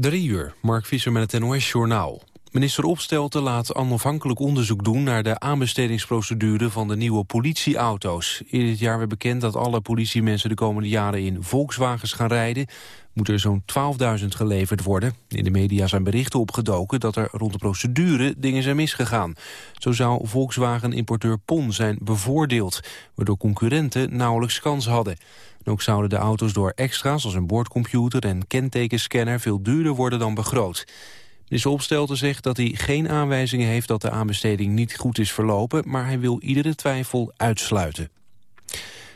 Drie uur, Mark Visser met het NOS-journaal. Minister Opstelten laat onafhankelijk onderzoek doen... naar de aanbestedingsprocedure van de nieuwe politieauto's. In dit jaar werd bekend dat alle politiemensen de komende jaren... in Volkswagens gaan rijden. Moet er zo'n 12.000 geleverd worden. In de media zijn berichten opgedoken dat er rond de procedure dingen zijn misgegaan. Zo zou Volkswagen-importeur PON zijn bevoordeeld... waardoor concurrenten nauwelijks kans hadden. ook zouden de auto's door extra's als een boordcomputer en kentekenscanner... veel duurder worden dan begroot. Minister Opstelten zegt dat hij geen aanwijzingen heeft dat de aanbesteding niet goed is verlopen, maar hij wil iedere twijfel uitsluiten.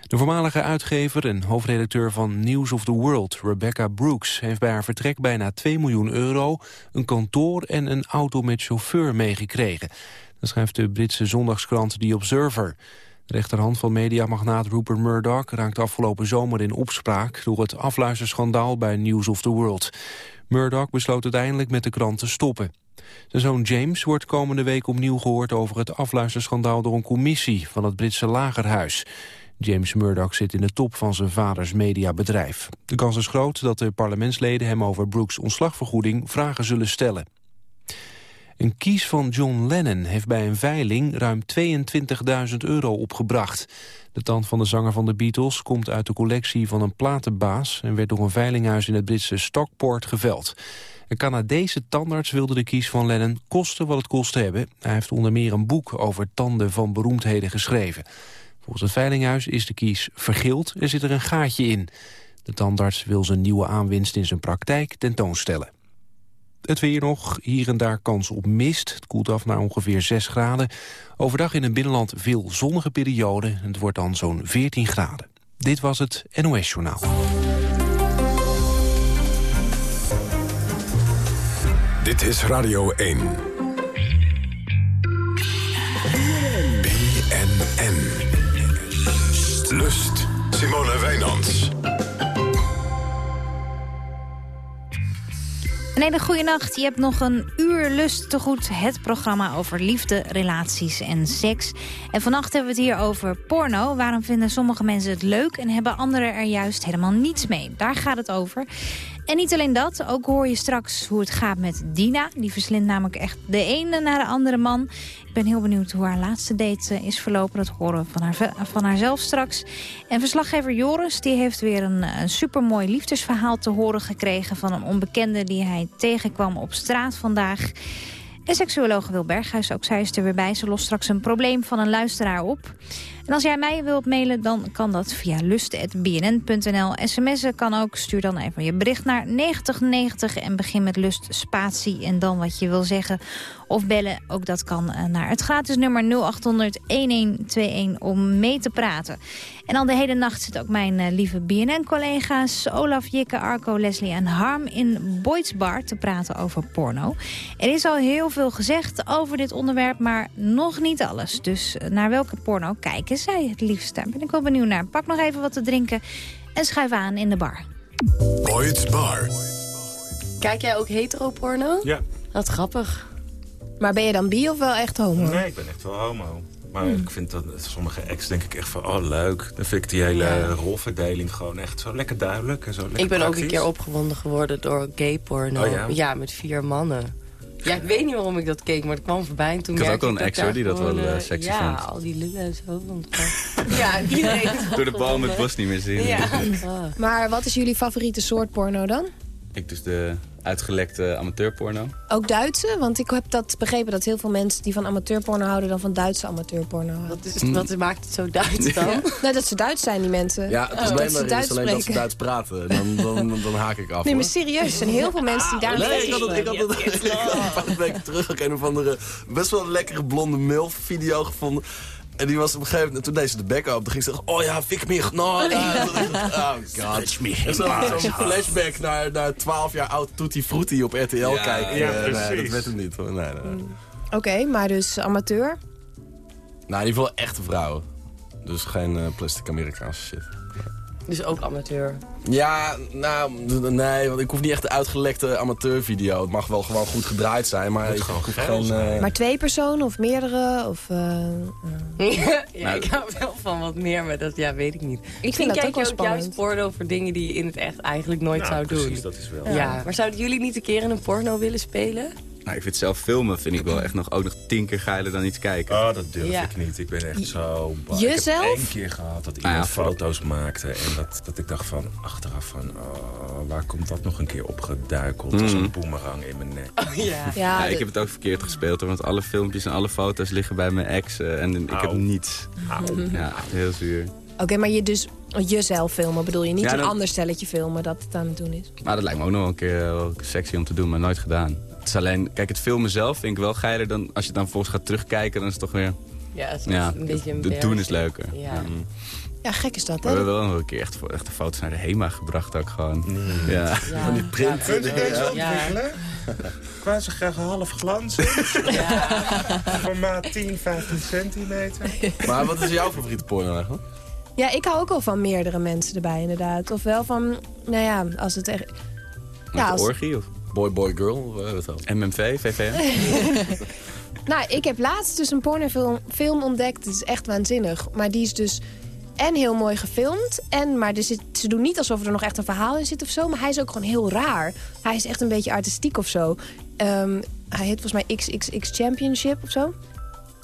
De voormalige uitgever en hoofdredacteur van News of the World, Rebecca Brooks, heeft bij haar vertrek bijna 2 miljoen euro, een kantoor en een auto met chauffeur meegekregen. Dat schrijft de Britse zondagskrant The Observer. De rechterhand van mediamagnaat Rupert Murdoch raakte afgelopen zomer in opspraak door het afluisterschandaal bij News of the World. Murdoch besloot uiteindelijk met de krant te stoppen. Zijn zoon James wordt komende week opnieuw gehoord over het afluisterschandaal door een commissie van het Britse lagerhuis. James Murdoch zit in de top van zijn vaders mediabedrijf. De kans is groot dat de parlementsleden hem over Brooks ontslagvergoeding vragen zullen stellen. Een kies van John Lennon heeft bij een veiling ruim 22.000 euro opgebracht. De tand van de zanger van de Beatles komt uit de collectie van een platenbaas... en werd door een veilinghuis in het Britse Stockport geveld. Een Canadese tandarts wilde de kies van Lennon kosten wat het kost hebben. Hij heeft onder meer een boek over tanden van beroemdheden geschreven. Volgens het veilinghuis is de kies vergild en zit er een gaatje in. De tandarts wil zijn nieuwe aanwinst in zijn praktijk tentoonstellen. Het weer nog, hier en daar kans op mist. Het koelt af naar ongeveer 6 graden. Overdag in het binnenland veel zonnige perioden. Het wordt dan zo'n 14 graden. Dit was het NOS Journaal. Dit is Radio 1. BNN. Lust. Simone Wijnands. Een hele goede nacht. Je hebt nog een uur lust te goed. Het programma over liefde, relaties en seks. En vannacht hebben we het hier over porno. Waarom vinden sommige mensen het leuk en hebben anderen er juist helemaal niets mee? Daar gaat het over. En niet alleen dat, ook hoor je straks hoe het gaat met Dina. Die verslindt namelijk echt de ene naar de andere man. Ik ben heel benieuwd hoe haar laatste date eh, is verlopen. Dat horen we van, haar, van haarzelf straks. En verslaggever Joris die heeft weer een, een supermooi liefdesverhaal te horen gekregen... van een onbekende die hij tegenkwam op straat vandaag... En seksuologe Wil Berghuis, ook zij is er weer bij. Ze lost straks een probleem van een luisteraar op. En als jij mij wilt mailen, dan kan dat via lust.bnn.nl. SMS'en kan ook. Stuur dan even je bericht naar 9090 en begin met lust, spatie en dan wat je wil zeggen. Of bellen, ook dat kan eh, naar het gratis nummer 0800-1121 om mee te praten. En dan de hele nacht zit ook mijn uh, lieve BNN-collega's... Olaf, Jikke, Arco, Leslie en Harm in Boyd's Bar te praten over porno. Er is al heel veel gezegd over dit onderwerp, maar nog niet alles. Dus eh, naar welke porno kijken zij het liefst? Daar ben ik wel benieuwd naar. Pak nog even wat te drinken en schuif aan in de bar. Boyd's Bar. Kijk jij ook hetero-porno? Ja. Wat grappig. Maar ben je dan bi of wel echt homo? Nee, ik ben echt wel homo. Maar ik vind dat sommige ex denk ik echt van, oh leuk. Dan vind ik die hele rolverdeling gewoon echt zo lekker duidelijk. En zo lekker ik ben ook een keer opgewonden geworden door gay porno. Oh ja? met vier mannen. Ja, ik weet niet waarom ik dat keek, maar het kwam voorbij. En toen Ik had ook wel een ex, hoor, die dat wel, eh, eh, sexy ja, vond. al die lullen en zo. ja, iedereen. Door de bal met bos niet meer zien. Ja. Ah. Maar wat is jullie favoriete soort porno dan? Ik dus de uitgelekte amateurporno. Ook Duitse? Want ik heb dat begrepen dat heel veel mensen die van amateurporno houden... dan van Duitse amateurporno houden. Wat, is, wat maakt het zo Duits dan? Nee, dat ze Duits zijn, die mensen. Ja, het Oh, probleem dat is Duits alleen dat ze spreken. Duits praten. Dan, dan, dan haak ik af. Nee, maar serieus, er zijn heel veel mensen die daar Nee, ik had, het, ik, had het, een paar weken terug een of andere best wel lekkere blonde milf video gevonden. En die was op een gegeven moment, toen deed ze de bek open. Toen ging ze zeggen, oh ja, fik me nou. Oh god. En zo- Zo'n flashback naar, naar 12 jaar oud Tutti Frutti op RTL Ja, kijken. ja, Eh, nee, dat werd hem niet. hoor. Nee, nee, nee. Oké, maar dus amateur. Nou, in ieder geval echte vrouwen. Dus geen eh, plastic Amerikaanse shit. Dus ook amateur. Ja, nou, nee, want ik hoef niet echt de uitgelekte amateurvideo. Het mag wel gewoon goed gedraaid zijn, maar ik gewoon hoef geen... eh, Maar twee personen of meerdere? Of, eh, ja, ik hou wel van wat meer, maar dat ja, weet ik niet. ik vind dat kijk ook wel je ook juist porno voor dingen die je in het echt eigenlijk nooit Nou, zou precies, doen. dat is wel. Ja. maar zouden jullie niet een keer in een porno willen spelen? Nou, ik vind zelf filmen vind ik wel echt nog, ook nog tien keer geiler dan iets kijken. Oh, dat durf Ja. ik niet. Ik ben echt zo bang. Jezelf? Ik heb één keer gehad dat Ah, iemand ja, foto's maakte. En dat, dat ik dacht van, achteraf van, oh, waar komt dat nog een keer opgeduikeld? Als Mhm. een boemerang in mijn nek. Oh ja. Ja, Ja, ik heb het ook verkeerd gespeeld, hoor, want alle filmpjes en alle foto's liggen bij mijn ex eh, en ik heb Au. niets. Auw. Ja, heel zuur. Oké, maar je dus jezelf filmen bedoel je? Niet Ja, een ander stelletje filmen dat het aan het doen is? Maar dat lijkt me ook nog een keer wel sexy om te doen, maar nooit gedaan. Het is alleen, kijk, het filmen zelf vind ik wel geiler dan als je dan volgens gaat terugkijken, dan is het toch weer, Ja, het is ja, een beetje een het, het doen is leuker. Ja. Ja. Ja, gek is dat, We hè? hebben wel nog een keer echt, echt de foto's naar de HEMA gebracht ook gewoon. Ja. Ja. Van die print. Ja, Kunt u deze ja. ontwikkelen? Qua ze graag half glans. Formaat 10, 15 centimeter. Maar wat is jouw favoriete porno eigenlijk? Ja, ik hou ook wel van meerdere mensen erbij, inderdaad. Ofwel van, nou ja, als het echt... Ja, als- orgie of Boy, boy, girl? eh? MMV, VVM? Nou, ik heb laatst dus een pornofilm film ontdekt. Het is echt waanzinnig. Maar die is dus en heel mooi gefilmd. En, maar er zit, ze doen niet alsof er nog echt een verhaal in zit of zo. Maar hij is ook gewoon heel raar. Hij is echt een beetje artistiek of zo. Ehm, hij heet volgens mij XXX Championship of zo.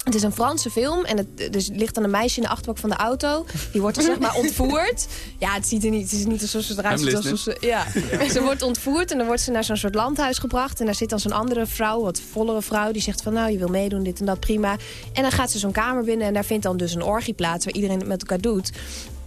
Het is een Franse film en het, dus ligt dan een meisje in de achterbak van de auto. Die wordt dan zeg maar ontvoerd. Ja, het ziet er niet, het is niet alsof ze eruit ziet alsof ze... Ja. Ze wordt ontvoerd en dan wordt ze naar zo'n soort landhuis gebracht. En daar zit dan zo'n andere vrouw, wat vollere vrouw... die zegt van nou, je wil meedoen, dit en dat, prima. En dan gaat ze zo'n kamer binnen en daar vindt dan dus een orgie plaats... waar iedereen het met elkaar doet.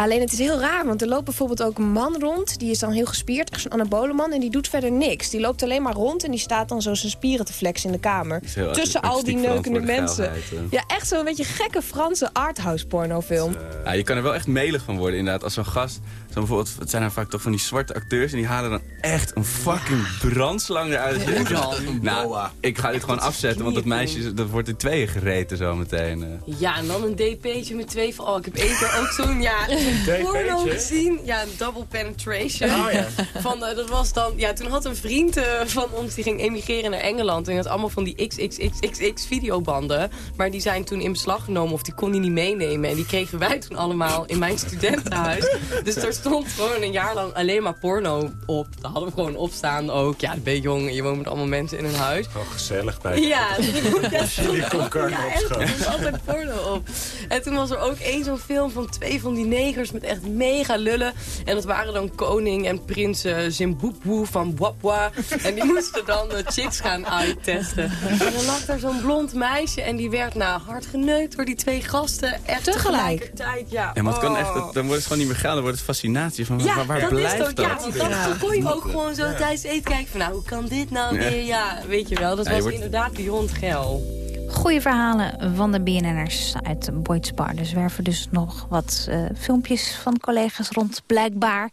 Alleen het is heel raar, want er loopt bijvoorbeeld ook een man rond. Die is dan heel gespierd, echt zo'n anabole man. En die doet verder niks. Die loopt alleen maar rond en die staat dan zo zijn spieren te flexen in de kamer. Tussen al die neukende mensen. Ja, echt zo'n beetje gekke Franse arthouse pornofilm. Ja, je kan er wel echt melig van worden, inderdaad. Als zo'n gast, zo bijvoorbeeld, het zijn dan vaak toch van die zwarte acteurs... en die halen dan echt een fucking brandslang eruit. Nou, ik ga dit gewoon afzetten, want dat meisje dat wordt in tweeën gereten zo meteen. eh. Ja, en dan een DP'tje met twee van... Oh, ik heb één keer ook zo'n ja, porno gezien. Ja, een double penetration. Oh ja. Van, eh, dat was dan, ja, toen had een vriend eh, van ons, die ging emigreren naar Engeland. En die had allemaal van die XXXXX videobanden. Maar die zijn toen in beslag genomen of die kon hij niet meenemen. En die kregen wij toen allemaal in mijn studentenhuis. Dus stond gewoon een jaar lang alleen maar porno op. Daar hadden we gewoon opstaan ook. Ja, ben je jong en je woont met allemaal mensen in een huis. Gewoon gezellig bij. Ja, ja, ja, echt, opschoten. er was altijd porno op. En toen was er ook één zo'n film van twee van die negers met echt mega lullen. En dat waren dan koning en prins uh, Zimbabwe van Wapwa. En die moesten dan de chicks gaan uittesten. En dan lag daar zo'n blond meisje en die werd nou hard geneukt door die twee gasten. Echt Tegelijk? tegelijkertijd, ja. Ja, maar het kan Oh. echt, dat- dan wordt het gewoon niet meer geil, dan wordt het fascinatie van Ja, waar, waar dat blijft is ook. dat? Ja, want dan, dan kon je ook gewoon zo tijdens eten kijken van nou, hoe kan dit nou weer? Ja, weet je wel, dat Ja, je was wordt- inderdaad beyond geil. Goede verhalen van de BNN'ers uit Boyd's Bar. Er zwerven dus nog wat eh, filmpjes van collega's rond, blijkbaar.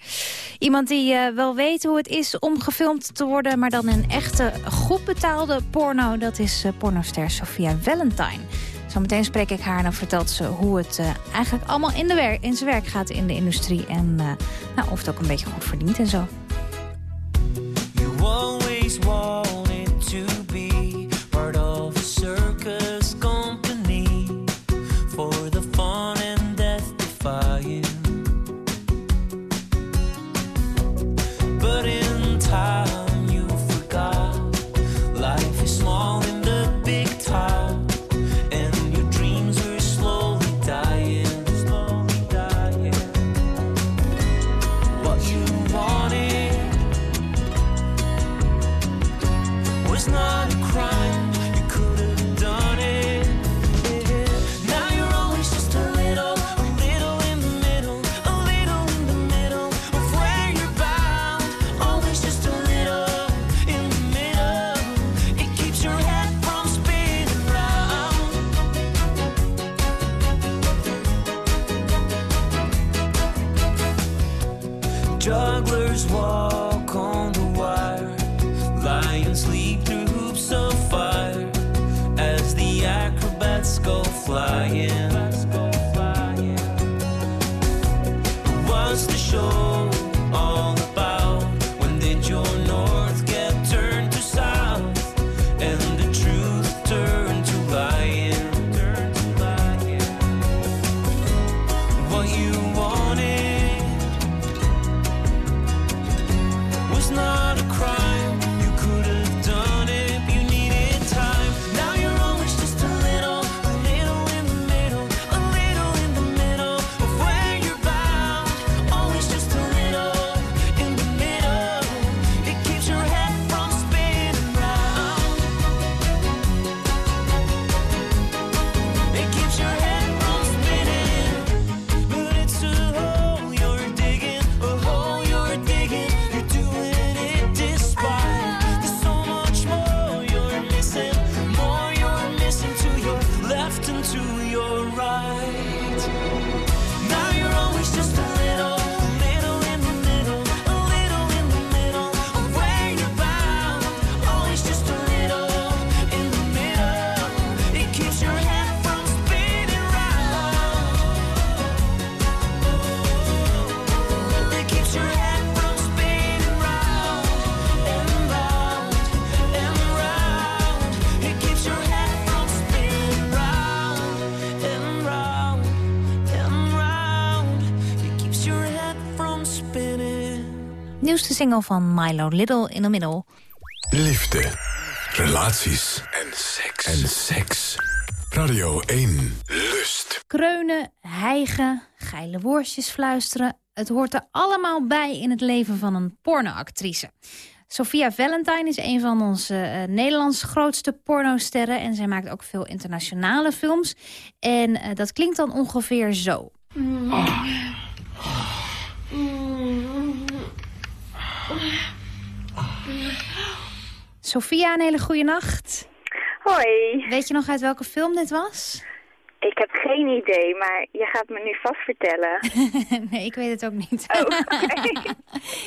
Iemand die eh, wel weet hoe het is om gefilmd te worden... maar dan een echte, goed betaalde porno... dat is eh, pornoster Sophia Valentine. Zometeen spreek ik haar en dan vertelt ze hoe het eh, eigenlijk allemaal in, de wer in zijn werk gaat in de industrie. En eh, nou, of het ook een beetje goed verdient en zo. Jugglers walk on the wire. Lions leap through single van Milo Little in the Middle. Liefde, relaties en seks. En seks. Radio 1. Lust. Kreunen, hijgen, geile woordjes fluisteren. Het hoort er allemaal bij in het leven van een pornoactrice. Sophia Valentine is een van onze eh, Nederlands grootste pornosterren. En zij maakt ook veel internationale films. En eh, dat klinkt dan ongeveer zo. Sophia, een hele goede nacht. Hoi, Weet je nog uit welke film dit was? ik heb geen idee, maar je gaat me nu vast vertellen. nee, ik weet het ook niet. Oh,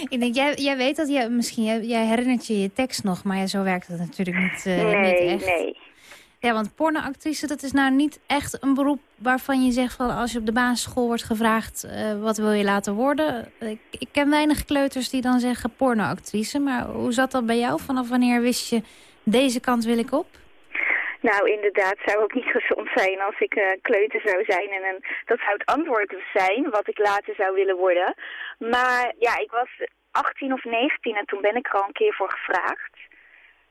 ik denk, jij, jij weet dat, jij, misschien, jij, jij herinnert je je tekst nog, maar zo werkt het natuurlijk niet, eh, niet nee, echt. nee. Ja, want pornoactrice, dat is nou niet echt een beroep waarvan je zegt van als je op de basisschool wordt gevraagd eh, wat wil je laten worden. Ik, ik ken weinig kleuters die dan zeggen pornoactrice, maar hoe zat dat bij jou? Vanaf wanneer wist je deze kant wil ik op? Nou, inderdaad, zou ook niet gezond zijn als ik eh, kleuter zou zijn. En dat zou het antwoord zijn, wat ik later zou willen worden. Maar ja, ik was 18 of 19 en toen ben ik er al een keer voor gevraagd.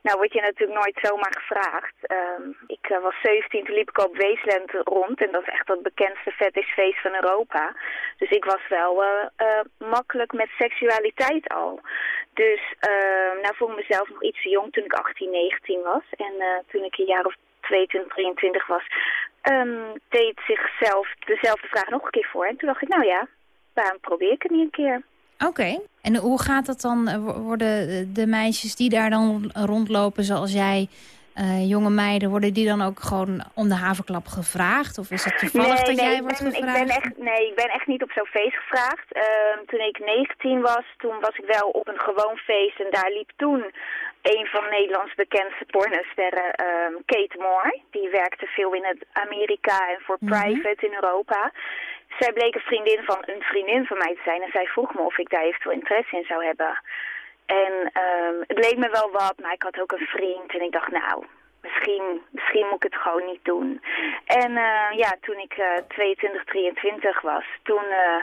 Nou word je natuurlijk nooit zomaar gevraagd. Ehm, ik eh, was 17, toen liep ik op Weesland rond. En dat is echt het bekendste fetishfeest van Europa. Dus ik was wel eh, makkelijk met seksualiteit al. Dus uh, nou vond ik mezelf nog iets te jong toen ik 18, 19 was. En uh, toen ik een jaar of 22, 23 was, um, deed zichzelf dezelfde vraag nog een keer voor. En toen dacht ik, nou ja, waarom probeer ik het niet een keer? Oké. En hoe gaat dat dan? Eh, Worden de meisjes die daar dan rondlopen zoals jij, uh, jonge meiden, worden die dan ook gewoon om de haverklap gevraagd? Of is het toevallig nee, dat nee, jij ik wordt ben, gevraagd? Ik ben echt, nee, ik ben echt niet op zo'n feest gevraagd. Uh, toen ik 19 was, toen was ik wel op een gewoon feest. En daar liep toen een van Nederlands bekendste pornosterren, um, Kate Moore. Die werkte veel in het Amerika en voor Mhm. private in Europa. Zij bleek een vriendin van een vriendin van mij te zijn. En zij vroeg me of ik daar eventueel interesse in zou hebben. En um, het leek me wel wat, maar ik had ook een vriend. En ik dacht, nou, misschien, misschien moet ik het gewoon niet doen. En uh, ja, toen ik uh, 22, 23 was, toen uh,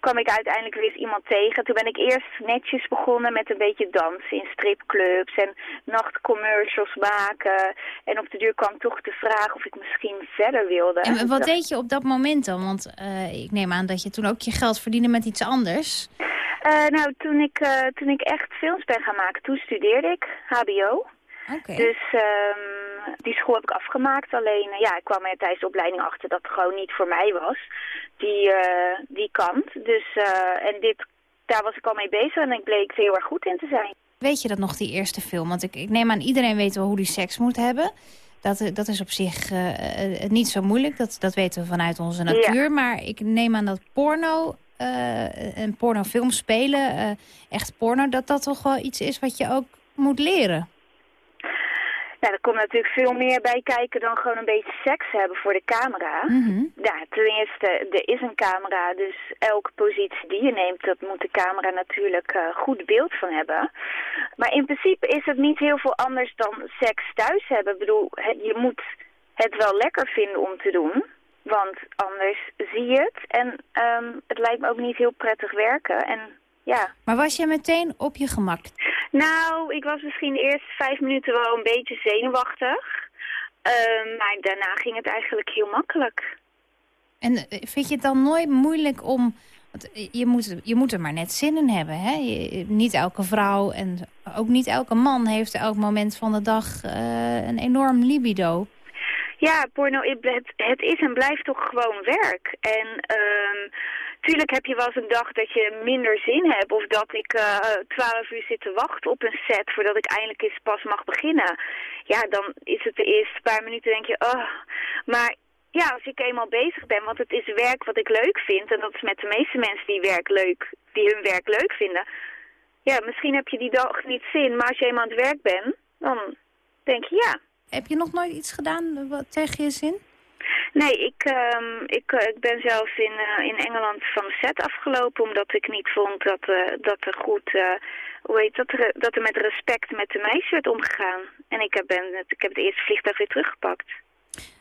kwam ik uiteindelijk weer eens iemand tegen. Toen ben ik eerst netjes begonnen met een beetje dansen in stripclubs en nachtcommercials maken. En op de duur kwam toch de vraag of ik misschien verder wilde. En wat deed je op dat moment dan? Want uh, ik neem aan dat je toen ook je geld verdiende met iets anders. Uh, nou, toen ik, uh, toen ik echt films ben gaan maken, toen studeerde ik HBO. Okay. Dus um, die school heb ik afgemaakt. Alleen, uh, ja, ik kwam er tijdens de opleiding achter dat het gewoon niet voor mij was. Die, uh, die kant. Dus, uh, en dit, daar was ik al mee bezig en ik bleek er heel erg goed in te zijn. Weet je dat nog, die eerste film? Want ik, ik neem aan, iedereen weet wel hoe die seks moet hebben. Dat, dat is op zich niet zo moeilijk. Dat, dat weten we vanuit onze natuur. Ja. Maar ik neem aan dat porno uh, een pornofilm spelen, uh, echt porno, dat dat toch wel iets is wat je ook moet leren. Ja, er komt natuurlijk veel meer bij kijken dan gewoon een beetje seks hebben voor de camera. Mm -hmm. Ja, ten eerste, er is een camera, dus elke positie die je neemt, dat moet de camera natuurlijk uh, goed beeld van hebben. Maar in principe is het niet heel veel anders dan seks thuis hebben. Ik bedoel, je moet het wel lekker vinden om te doen. Want anders zie je het. En um, het lijkt me ook niet heel prettig werken. En ja. Maar was je meteen op je gemak? Nou, ik was misschien de eerste vijf minuten wel een beetje zenuwachtig. Um, maar daarna ging het eigenlijk heel makkelijk. En vind je het dan nooit moeilijk om... Want je moet, je moet er maar net zin in hebben, hè? Je, niet elke vrouw en ook niet elke man heeft elk moment van de dag uh, een enorm libido. Ja, porno, het, het is en blijft toch gewoon werk. En um, tuurlijk heb je wel eens een dag dat je minder zin hebt. Of dat ik twaalf uh, uur zit te wachten op een set voordat ik eindelijk eens pas mag beginnen. Ja, dan is het de eerste paar minuten denk je, oh. Maar ja, als ik eenmaal bezig ben, want het is werk wat ik leuk vind. En dat is met de meeste mensen die, werk leuk, die hun werk leuk vinden. Ja, misschien heb je die dag niet zin, maar als je eenmaal aan het werk bent, dan denk je ja. Heb je nog nooit iets gedaan wat tegen je zin? Nee, ik, um, ik, uh, ik ben zelfs in, uh, in Engeland van de set afgelopen... omdat ik niet vond dat, uh, dat er goed... hoe heet dat, er, dat er met respect met de meisjes werd omgegaan. En ik heb, ben, ik heb het eerste vliegtuig weer teruggepakt.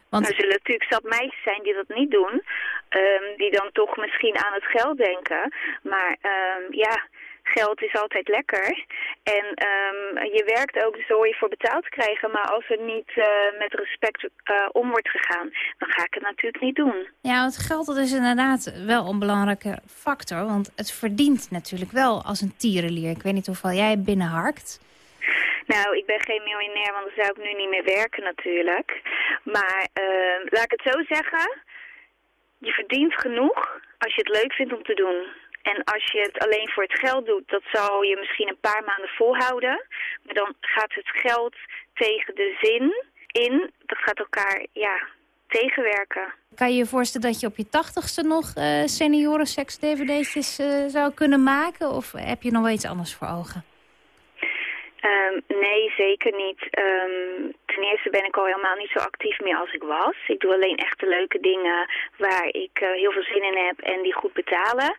Want... Er zullen natuurlijk zat meisjes zijn die dat niet doen. Um, die dan toch misschien aan het geld denken. Maar um, ja, geld is altijd lekker. En ehm, je werkt ook, hoor je voor betaald te krijgen. Maar als er niet eh, met respect eh, om wordt gegaan, dan ga ik het natuurlijk niet doen. Ja, want geld dat is inderdaad wel een belangrijke factor. Want het verdient natuurlijk wel als een tierenlier. Ik weet niet hoeveel jij binnenharkt. Nou, ik ben geen miljonair, want dan zou ik nu niet meer werken natuurlijk. Maar ehm, laat ik het zo zeggen. Je verdient genoeg als je het leuk vindt om te doen. En als je het alleen voor het geld doet, dat zal je misschien een paar maanden volhouden. Maar dan gaat het geld tegen de zin in. Dat gaat elkaar, ja, tegenwerken. Kan je je voorstellen dat je op je tachtigste nog eh seniorenseks-dvd'tjes eh, zou kunnen maken? Of heb je nog wel iets anders voor ogen? Ehm, nee, zeker niet. Ehm, ten eerste ben ik al helemaal niet zo actief meer als ik was. Ik doe alleen echte leuke dingen waar ik eh, heel veel zin in heb en die goed betalen.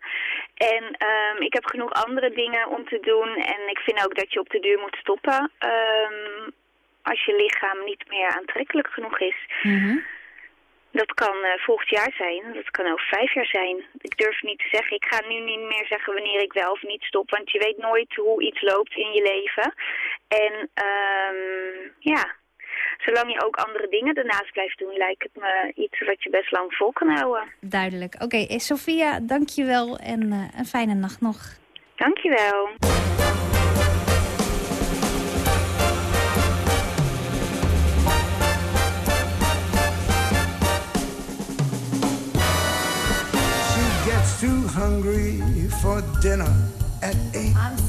En ehm, ik heb genoeg andere dingen om te doen. En ik vind ook dat je op de duur moet stoppen ehm, als je lichaam niet meer aantrekkelijk genoeg is. Dat kan eh, volgend jaar zijn, dat kan over vijf jaar zijn. Ik durf niet te zeggen, ik ga nu niet meer zeggen wanneer ik wel of niet stop. Want je weet nooit hoe iets loopt in je leven. En ehm ja, zolang je ook andere dingen ernaast blijft doen, lijkt het me iets wat je best lang vol kan houden. Duidelijk. Oké, eh, Sophia, dank je wel en eh, een fijne nacht nog. Dankjewel. She gets too hungry for dinner at eight. I'm starving.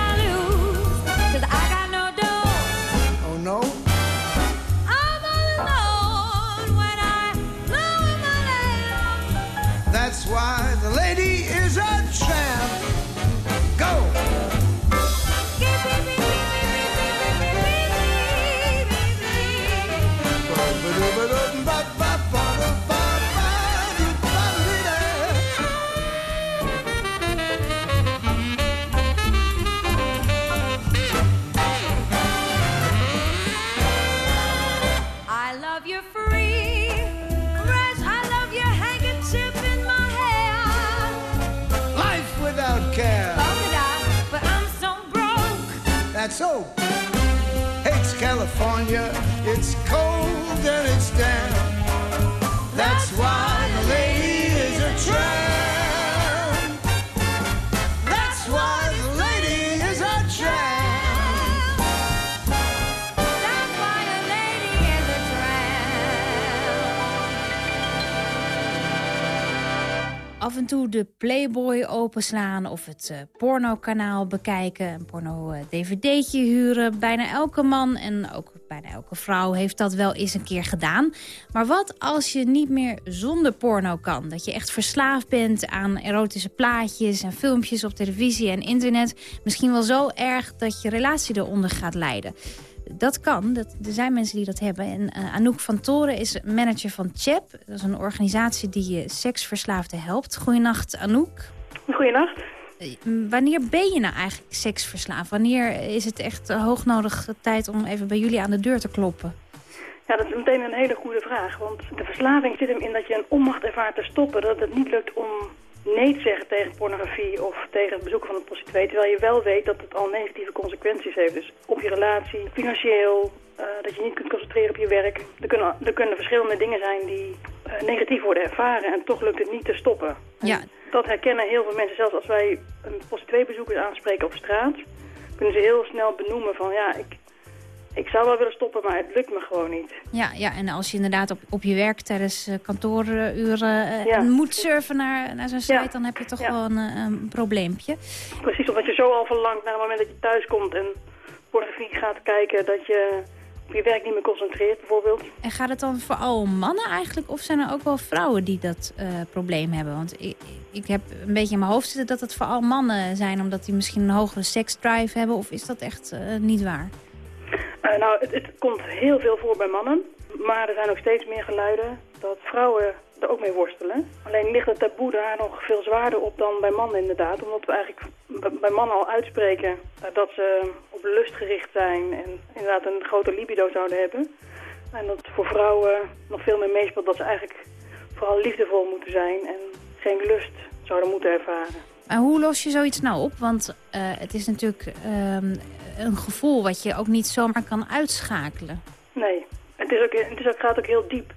so. En toe de Playboy openslaan of het eh, pornokanaal bekijken. Een porno-dvd'tje huren. Bijna elke man en ook bijna elke vrouw heeft dat wel eens een keer gedaan. Maar wat als je niet meer zonder porno kan? Dat je echt verslaafd bent aan erotische plaatjes en filmpjes op televisie en internet. Misschien wel zo erg dat je relatie eronder gaat lijden. Dat kan, dat, er zijn mensen die dat hebben. En eh, Anouk van Toren is manager van CHEP. Dat is een organisatie die je seksverslaafden helpt. Goedenacht, Anouk. Goedenacht. Eh, Wanneer ben je nou eigenlijk seksverslaafd? Wanneer is het echt eh, hoognodig tijd om even bij jullie aan de deur te kloppen? Ja, dat is meteen een hele goede vraag. Want de verslaving zit hem in dat je een onmacht ervaart te stoppen. Dat het niet lukt om nee te zeggen tegen pornografie of tegen het bezoeken van een prostituee. Terwijl je wel weet dat het al negatieve consequenties heeft. Dus op je relatie, financieel, eh, dat je niet kunt concentreren op je werk. Er kunnen, er kunnen verschillende dingen zijn die eh, negatief worden ervaren en toch lukt het niet te stoppen. Ja. Dat herkennen heel veel mensen. Zelfs als wij een prostitueebezoekers aanspreken op straat, kunnen ze heel snel benoemen van ja, ik, ik zou wel willen stoppen, maar het lukt me gewoon niet. Ja, ja en als je inderdaad op, op je werk tijdens eh, kantooruren eh, Ja. moet surfen naar, naar zo'n site... Ja. dan heb je toch Ja. wel een, eh, een probleempje. Precies, omdat je zo al verlangt naar het moment dat je thuis komt en pornografie gaat kijken, dat je op je werk niet meer concentreert bijvoorbeeld. En gaat het dan vooral om mannen eigenlijk? Of zijn er ook wel vrouwen die dat probleem hebben? Want ik, ik heb een beetje in mijn hoofd zitten dat het vooral mannen zijn... omdat die misschien een hogere seksdrive hebben. Of is dat echt niet waar? Eh, nou, het, het komt heel veel voor bij mannen, maar er zijn ook steeds meer geluiden dat vrouwen er ook mee worstelen. Alleen ligt het taboe daar nog veel zwaarder op dan bij mannen inderdaad, omdat we eigenlijk bij mannen al uitspreken eh, dat ze op lust gericht zijn en inderdaad een grote libido zouden hebben. En dat voor vrouwen nog veel meer meespeelt dat ze eigenlijk vooral liefdevol moeten zijn en geen lust zouden moeten ervaren. Maar hoe los je zoiets nou op? Want eh, het is natuurlijk ehm, een gevoel wat je ook niet zomaar kan uitschakelen. Nee, het, is ook, het is gaat ook heel diep.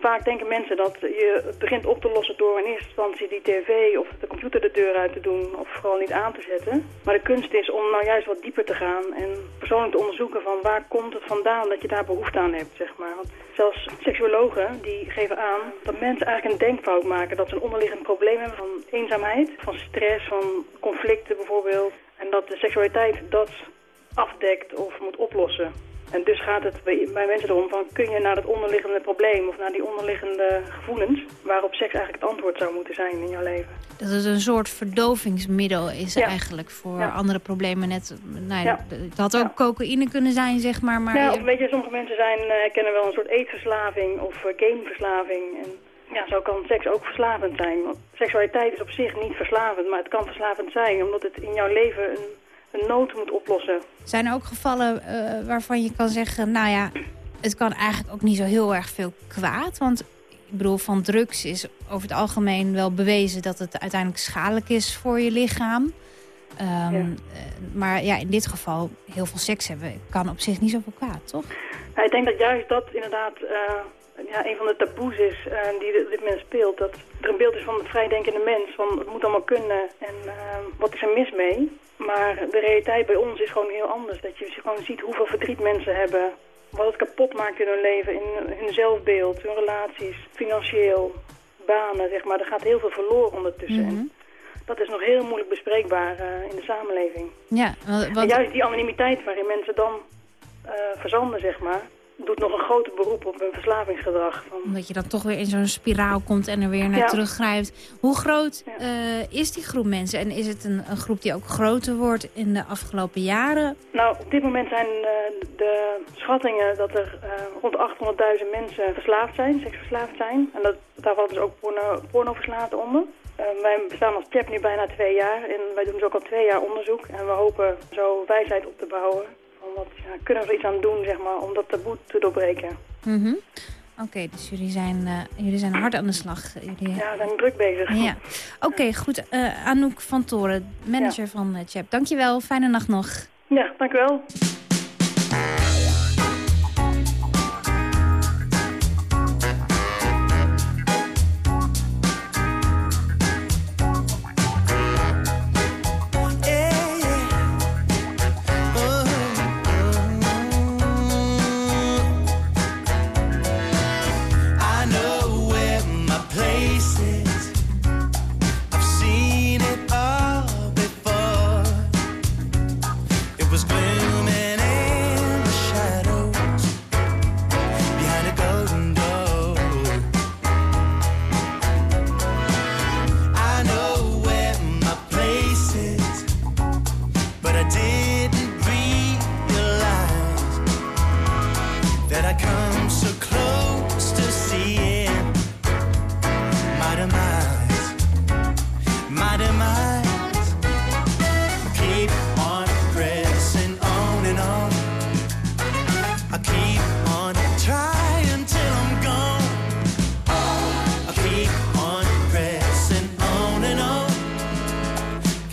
Vaak denken mensen dat je het begint op te lossen door in eerste instantie die tv of de computer de deur uit te doen of vooral niet aan te zetten. Maar de kunst is om nou juist wat dieper te gaan en persoonlijk te onderzoeken van waar komt het vandaan dat je daar behoefte aan hebt, zeg maar. Zelfs seksuologen die geven aan dat mensen eigenlijk een denkfout maken, dat ze een onderliggend probleem hebben van eenzaamheid, van stress, van conflicten bijvoorbeeld. En dat de seksualiteit dat afdekt of moet oplossen. En dus gaat het bij, mensen erom van kun je naar dat onderliggende probleem of naar die onderliggende gevoelens waarop seks eigenlijk het antwoord zou moeten zijn in jouw leven. Dat het een soort verdovingsmiddel is Ja. eigenlijk voor Ja. andere problemen. Net, nou, Ja. Het had ook cocaïne kunnen zijn, zeg maar. maar ja, je- of weet je, sommige mensen zijn, eh, kennen wel een soort eetverslaving of eh, gameverslaving. En ja, zo kan seks ook verslavend zijn. Want seksualiteit is op zich niet verslavend, maar het kan verslavend zijn omdat het in jouw leven een, een nood moet oplossen. Zijn er ook gevallen eh, waarvan je kan zeggen... nou ja, het kan eigenlijk ook niet zo heel erg veel kwaad. Want ik bedoel, van drugs is over het algemeen wel bewezen... dat het uiteindelijk schadelijk is voor je lichaam. Ehm, eh, maar ja, in dit geval, heel veel seks hebben kan op zich niet zoveel kwaad, toch? Ja, ik denk dat juist dat inderdaad eh, ja, een van de taboes is eh, die op dit moment speelt. Dat er een beeld is van het vrijdenkende mens, van het moet allemaal kunnen en eh, wat is er mis mee. Maar de realiteit bij ons is gewoon heel anders. Dat je gewoon ziet hoeveel verdriet mensen hebben, wat het kapot maakt in hun leven, in hun zelfbeeld, hun relaties, financieel, banen, zeg maar. Er gaat heel veel verloren ondertussen. Mhm. Dat is nog heel moeilijk bespreekbaar eh, in de samenleving. Ja, En juist die anonimiteit waarin mensen dan verzanden, zeg maar, doet nog een groter beroep op hun verslavingsgedrag. Van, omdat je dan toch weer in zo'n spiraal komt en er weer naar Ja. teruggrijpt. Hoe groot eh, is die groep mensen? En is het een, een groep die ook groter wordt in de afgelopen jaren? Nou, op dit moment zijn eh, de schattingen dat er eh, rond 800.000 mensen verslaafd zijn, seksverslaafd zijn. En dat, daar valt dus ook porno, pornoverslaafden onder. Wij bestaan als CHEP nu bijna twee jaar en wij doen dus ook al twee jaar onderzoek. En we hopen zo wijsheid op te bouwen. Wat ja, kunnen we er iets aan doen, zeg maar, om dat taboe te doorbreken. Mhm. Oké, dus jullie zijn, eh, jullie zijn hard aan de slag. Jullie, Ja, we zijn druk bezig. Ja. Oké, goed. Eh, Anouk van Toren, manager van uh, CHEP. Dankjewel, fijne nacht nog. Ja, dank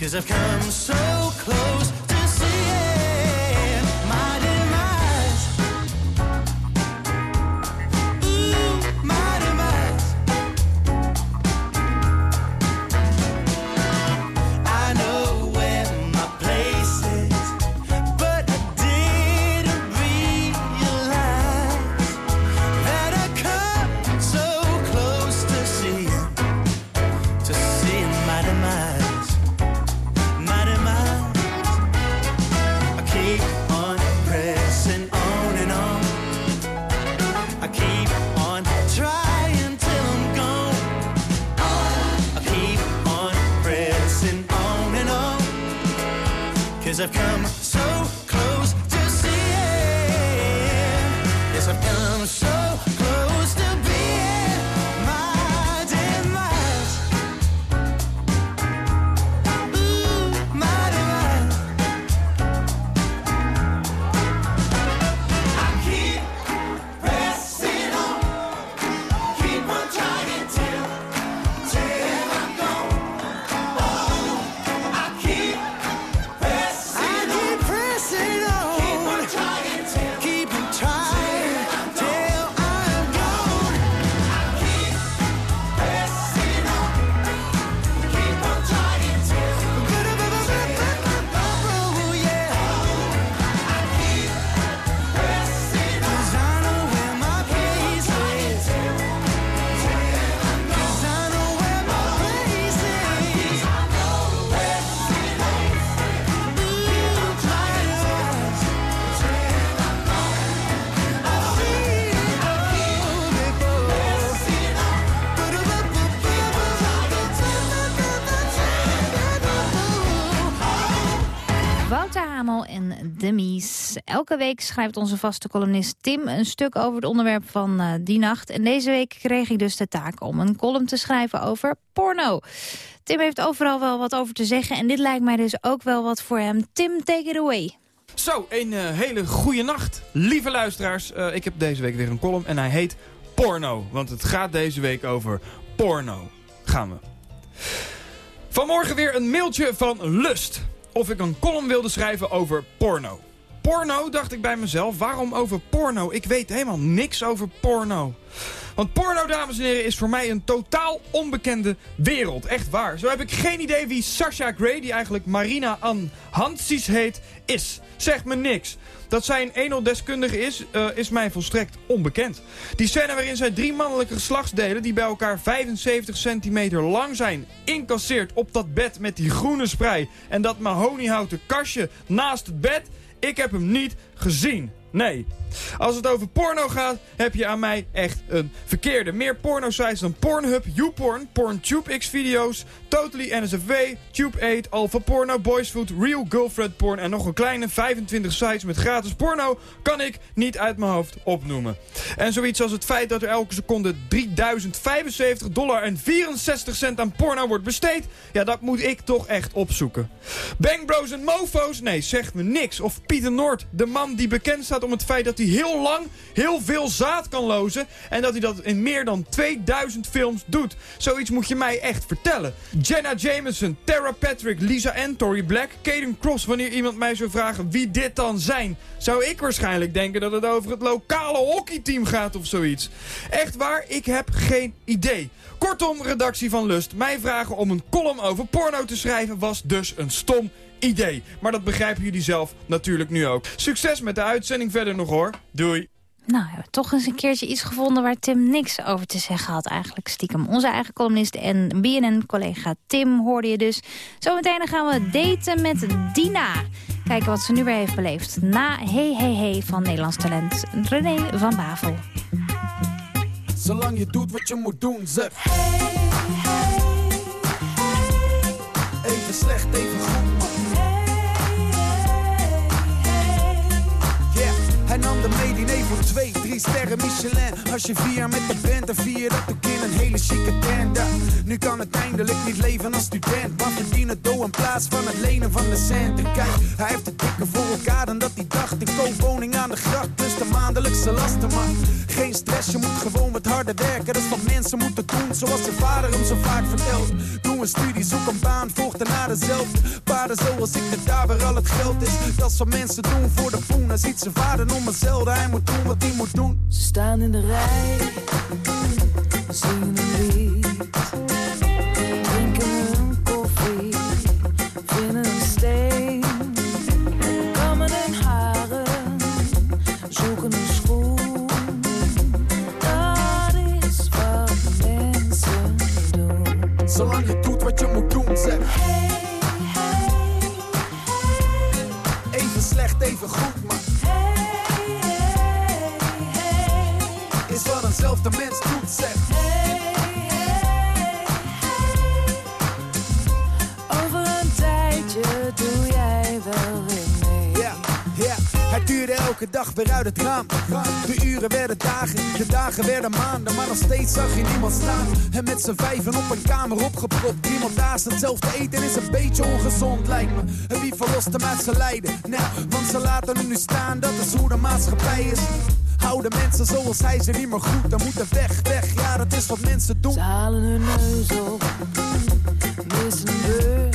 Cause I've come so close Elke week schrijft onze vaste columnist Tim een stuk over het onderwerp van eh, die nacht. En deze week kreeg ik dus de taak om een column te schrijven over porno. Tim heeft overal wel wat over te zeggen en dit lijkt mij dus ook wel wat voor hem. Tim, take it away. Zo, een eh, hele goede nacht. Lieve luisteraars, eh, ik heb deze week weer een column en hij heet Porno. Want het gaat deze week over porno. Gaan we. Vanmorgen weer een mailtje van Lust. Of ik een column wilde schrijven over porno. Porno, dacht ik bij mezelf. Waarom over porno? Ik weet helemaal niks over porno. Want porno, dames en heren, is voor mij een totaal onbekende wereld. Echt waar. Zo heb ik geen idee wie Sasha Gray, die eigenlijk Marina Ann Hansies heet, is. Zegt me niks. Dat zij een enel-deskundige is, eh, is mij volstrekt onbekend. Die scène waarin zij drie mannelijke geslachtsdelen... die bij elkaar 75 centimeter lang zijn... incasseert op dat bed met die groene sprei... en dat mahoniehouten kastje naast het bed... ik heb hem niet gezien. Nee. Als het over porno gaat, heb je aan mij echt een verkeerde. Meer porno-sites dan Pornhub, YouPorn, PornTube X-video's, Totally NSFW, Tube 8, Alpha Porno, Boysfood, Real Girlfriend Porn en nog een kleine 25 sites met gratis porno kan ik niet uit mijn hoofd opnoemen. En zoiets als het feit dat er elke seconde 3075 dollar en 64 cent aan porno wordt besteed, ja dat moet ik toch echt opzoeken. Bang Bros en mofo's? Nee, zegt me niks. Of Pieter Noord, de man die bekend staat om het feit dat hij heel lang heel veel zaad kan lozen. En dat hij dat in meer dan 2000 films doet. Zoiets moet je mij echt vertellen. Jenna Jameson, Tara Patrick, Lisa Ann, Tori Black, Caden Cross. Wanneer iemand mij zou vragen wie dit dan zijn, zou ik waarschijnlijk denken dat het over het lokale hockeyteam gaat of zoiets. Echt waar, ik heb geen idee. Kortom, redactie van Lust, mij vragen om een column over porno te schrijven was dus een stom idee. Maar dat begrijpen jullie zelf natuurlijk nu ook. Succes met de uitzending verder nog hoor. Doei. Nou, we hebben toch eens een keertje iets gevonden waar Tim niks over te zeggen had eigenlijk stiekem. Onze eigen columnist en BNN-collega Tim hoorde je dus. Zometeen gaan we daten met Dina. Kijken wat ze nu weer heeft beleefd. Na Hey Hey Hey van Nederlands Talent. René van Bavel. Zolang je doet wat je moet doen, zeg. Even slecht, even goed, 2, drie sterren Michelin. Als je vier met de band, dan vier je dat ook in een hele chique tent. Nu kan het eindelijk niet leven als student. Maar verdienen dough in plaats van het lenen van de centen. Kijk, hij heeft het dikker voor elkaar dan dat hij dacht. Ik koop woning aan de gracht, dus de maandelijkse lasten. Maar geen stress, je moet gewoon wat harder werken. Dat is wat mensen moeten doen, zoals zijn vader hem zo vaak vertelt. Doe een studie, zoek een baan, volg daarna dezelfde. Paarden zoals ik, dat daar waar al het geld is. Dat is wat mensen doen voor de poen. Hij ziet zijn vader om hetzelfde, hij moet doen wat hij moet Ze staan in de rij, zingen dagen werden maanden. Maar nog steeds zag je niemand staan. En met z'n vijven op een kamer opgepropt. Iemand naast hetzelfde eten is een beetje ongezond, lijkt me. En wie verlost hem uit zijn lijden? Nou, want ze laten nu staan, dat is hoe de maatschappij is. Houden mensen zoals hij ze niet meer goed, dan moeten weg, weg. Ja, dat is wat mensen doen. Ze hun neus op, missen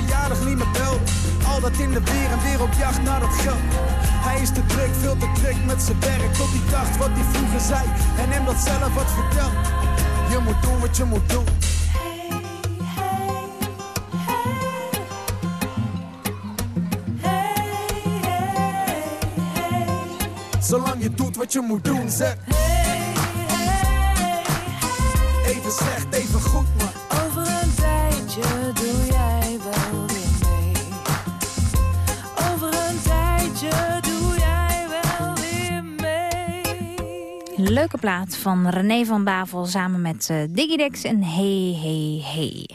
verjaardag niet meer belt. Al dat in de weer en weer op jacht naar dat geld. Hij is te druk, veel te druk met zijn werk. Tot hij dacht wat hij vroeger zei. En hem dat zelf wat vertelt. Je moet doen wat je moet doen. Zolang je doet wat je moet doen, zeg. Even slecht, even goed, maar. Leuke plaat van René van Bavel samen met eh Digidex en Hey Hey Hey.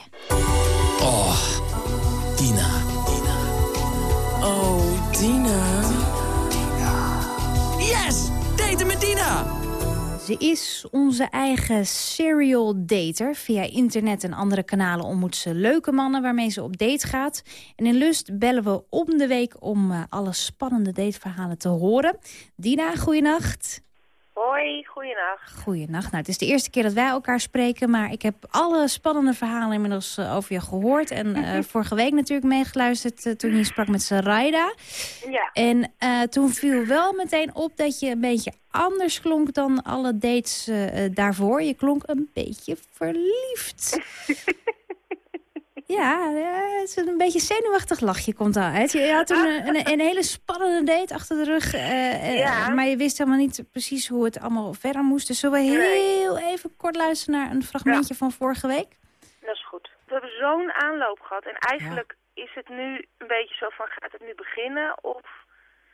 Oh, Tina. Oh, Dina. Yes! Daten met Tina! Ze is onze eigen serial dater. Via internet en andere kanalen ontmoet ze leuke mannen waarmee ze op date gaat. En in Lust bellen we om de week om eh, alle spannende dateverhalen te horen. Dina, goeienacht. Hoi, goeienacht. Goeienacht. Nou, het is de eerste keer dat wij elkaar spreken, maar ik heb alle spannende verhalen inmiddels eh, over je gehoord. En eh, vorige week natuurlijk meegeluisterd eh, toen je sprak met Sarayda. Ja. En toen viel wel meteen op dat je een beetje anders klonk dan alle dates daarvoor. Je klonk een beetje verliefd. ja, het is een beetje zenuwachtig lachje komt uit. Je had toen een, een, een hele spannende date achter de rug. eh, eh, Ja. Maar je wist helemaal niet precies hoe het allemaal verder moest. Dus zullen we heel even kort luisteren naar een fragmentje van vorige week? Dat is goed. We hebben zo'n aanloop gehad en eigenlijk is het nu een beetje zo van, gaat het nu beginnen? Of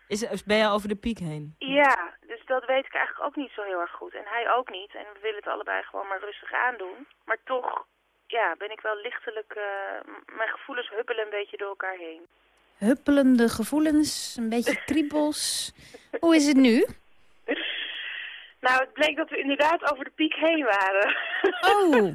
Is, ben je over de piek heen? ja, dus dat weet ik eigenlijk ook niet zo heel erg goed. En hij ook niet. En we willen het allebei gewoon maar rustig aandoen. Maar toch, ja, ben ik wel lichtelijk, eh, mijn gevoelens huppelen een beetje door elkaar heen. Huppelende gevoelens, een beetje kriebels. Hoe is het nu? Nou, het bleek dat we inderdaad over de piek heen waren. Oh,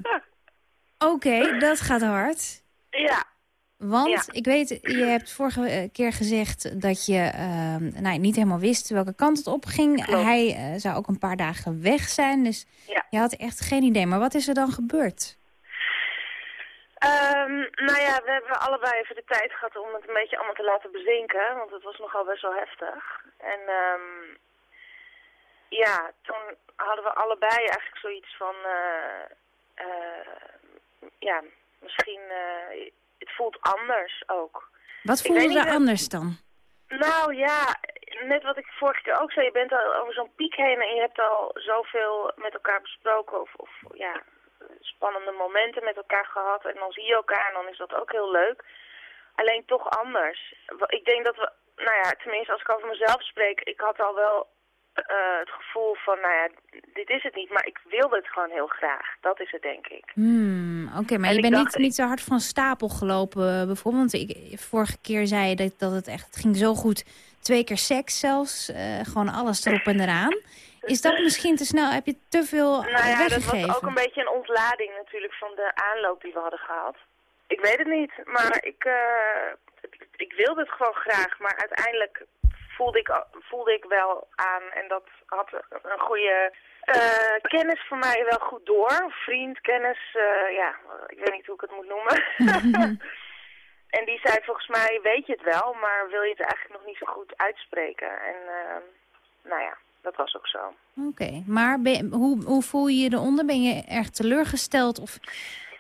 oké, dat gaat hard. ja. Want Ja. ik weet, je hebt vorige eh, keer gezegd dat je ehm, nou, niet helemaal wist welke kant het op ging. Klopt. Hij eh, zou ook een paar dagen weg zijn, dus Ja. je had echt geen idee. Maar wat is er dan gebeurd? Ehm, nou ja, we hebben allebei even de tijd gehad om het een beetje allemaal te laten bezinken. Want het was nogal best wel heftig. En ehm, ja, toen hadden we allebei eigenlijk zoiets van... eh, eh, ja, misschien... eh, het voelt anders ook. Wat voelde er anders dan? Nou ja, net wat ik vorige keer ook zei. Je bent al over zo'n piek heen en je hebt al zoveel met elkaar besproken. Of, of ja, spannende momenten met elkaar gehad. En dan zie je elkaar en dan is dat ook heel leuk. Alleen toch anders. Ik denk dat we, nou ja, tenminste als ik over mezelf spreek. Ik had al wel eh, het gevoel van, nou ja, dit is het niet. Maar ik wilde het gewoon heel graag. Dat is het denk ik. Hmm, Oké, maar En je bent dacht- niet, niet zo hard van stapel gelopen eh, bijvoorbeeld. Want ik, vorige keer zei je dat, dat het echt het ging zo goed. Twee keer seks zelfs, eh, gewoon alles erop en eraan. Is dat misschien te snel? Heb je te veel Nou ja, dat was ook een beetje een ontlading natuurlijk van de aanloop die we hadden gehad. Ik weet het niet, maar ik, eh, het- ik wilde het gewoon graag. Maar uiteindelijk voelde ik, voelde ik wel aan en dat had een goede eh, kennis voor mij wel goed door. Vriend, kennis, eh, ja, ik weet niet hoe ik het moet noemen. en die zei volgens mij, weet je het wel, maar wil je het eigenlijk nog niet zo goed uitspreken. En eh, nou ja, dat was ook zo. Oké, maar ben hoe, hoe voel je je eronder? Ben je erg teleurgesteld? Of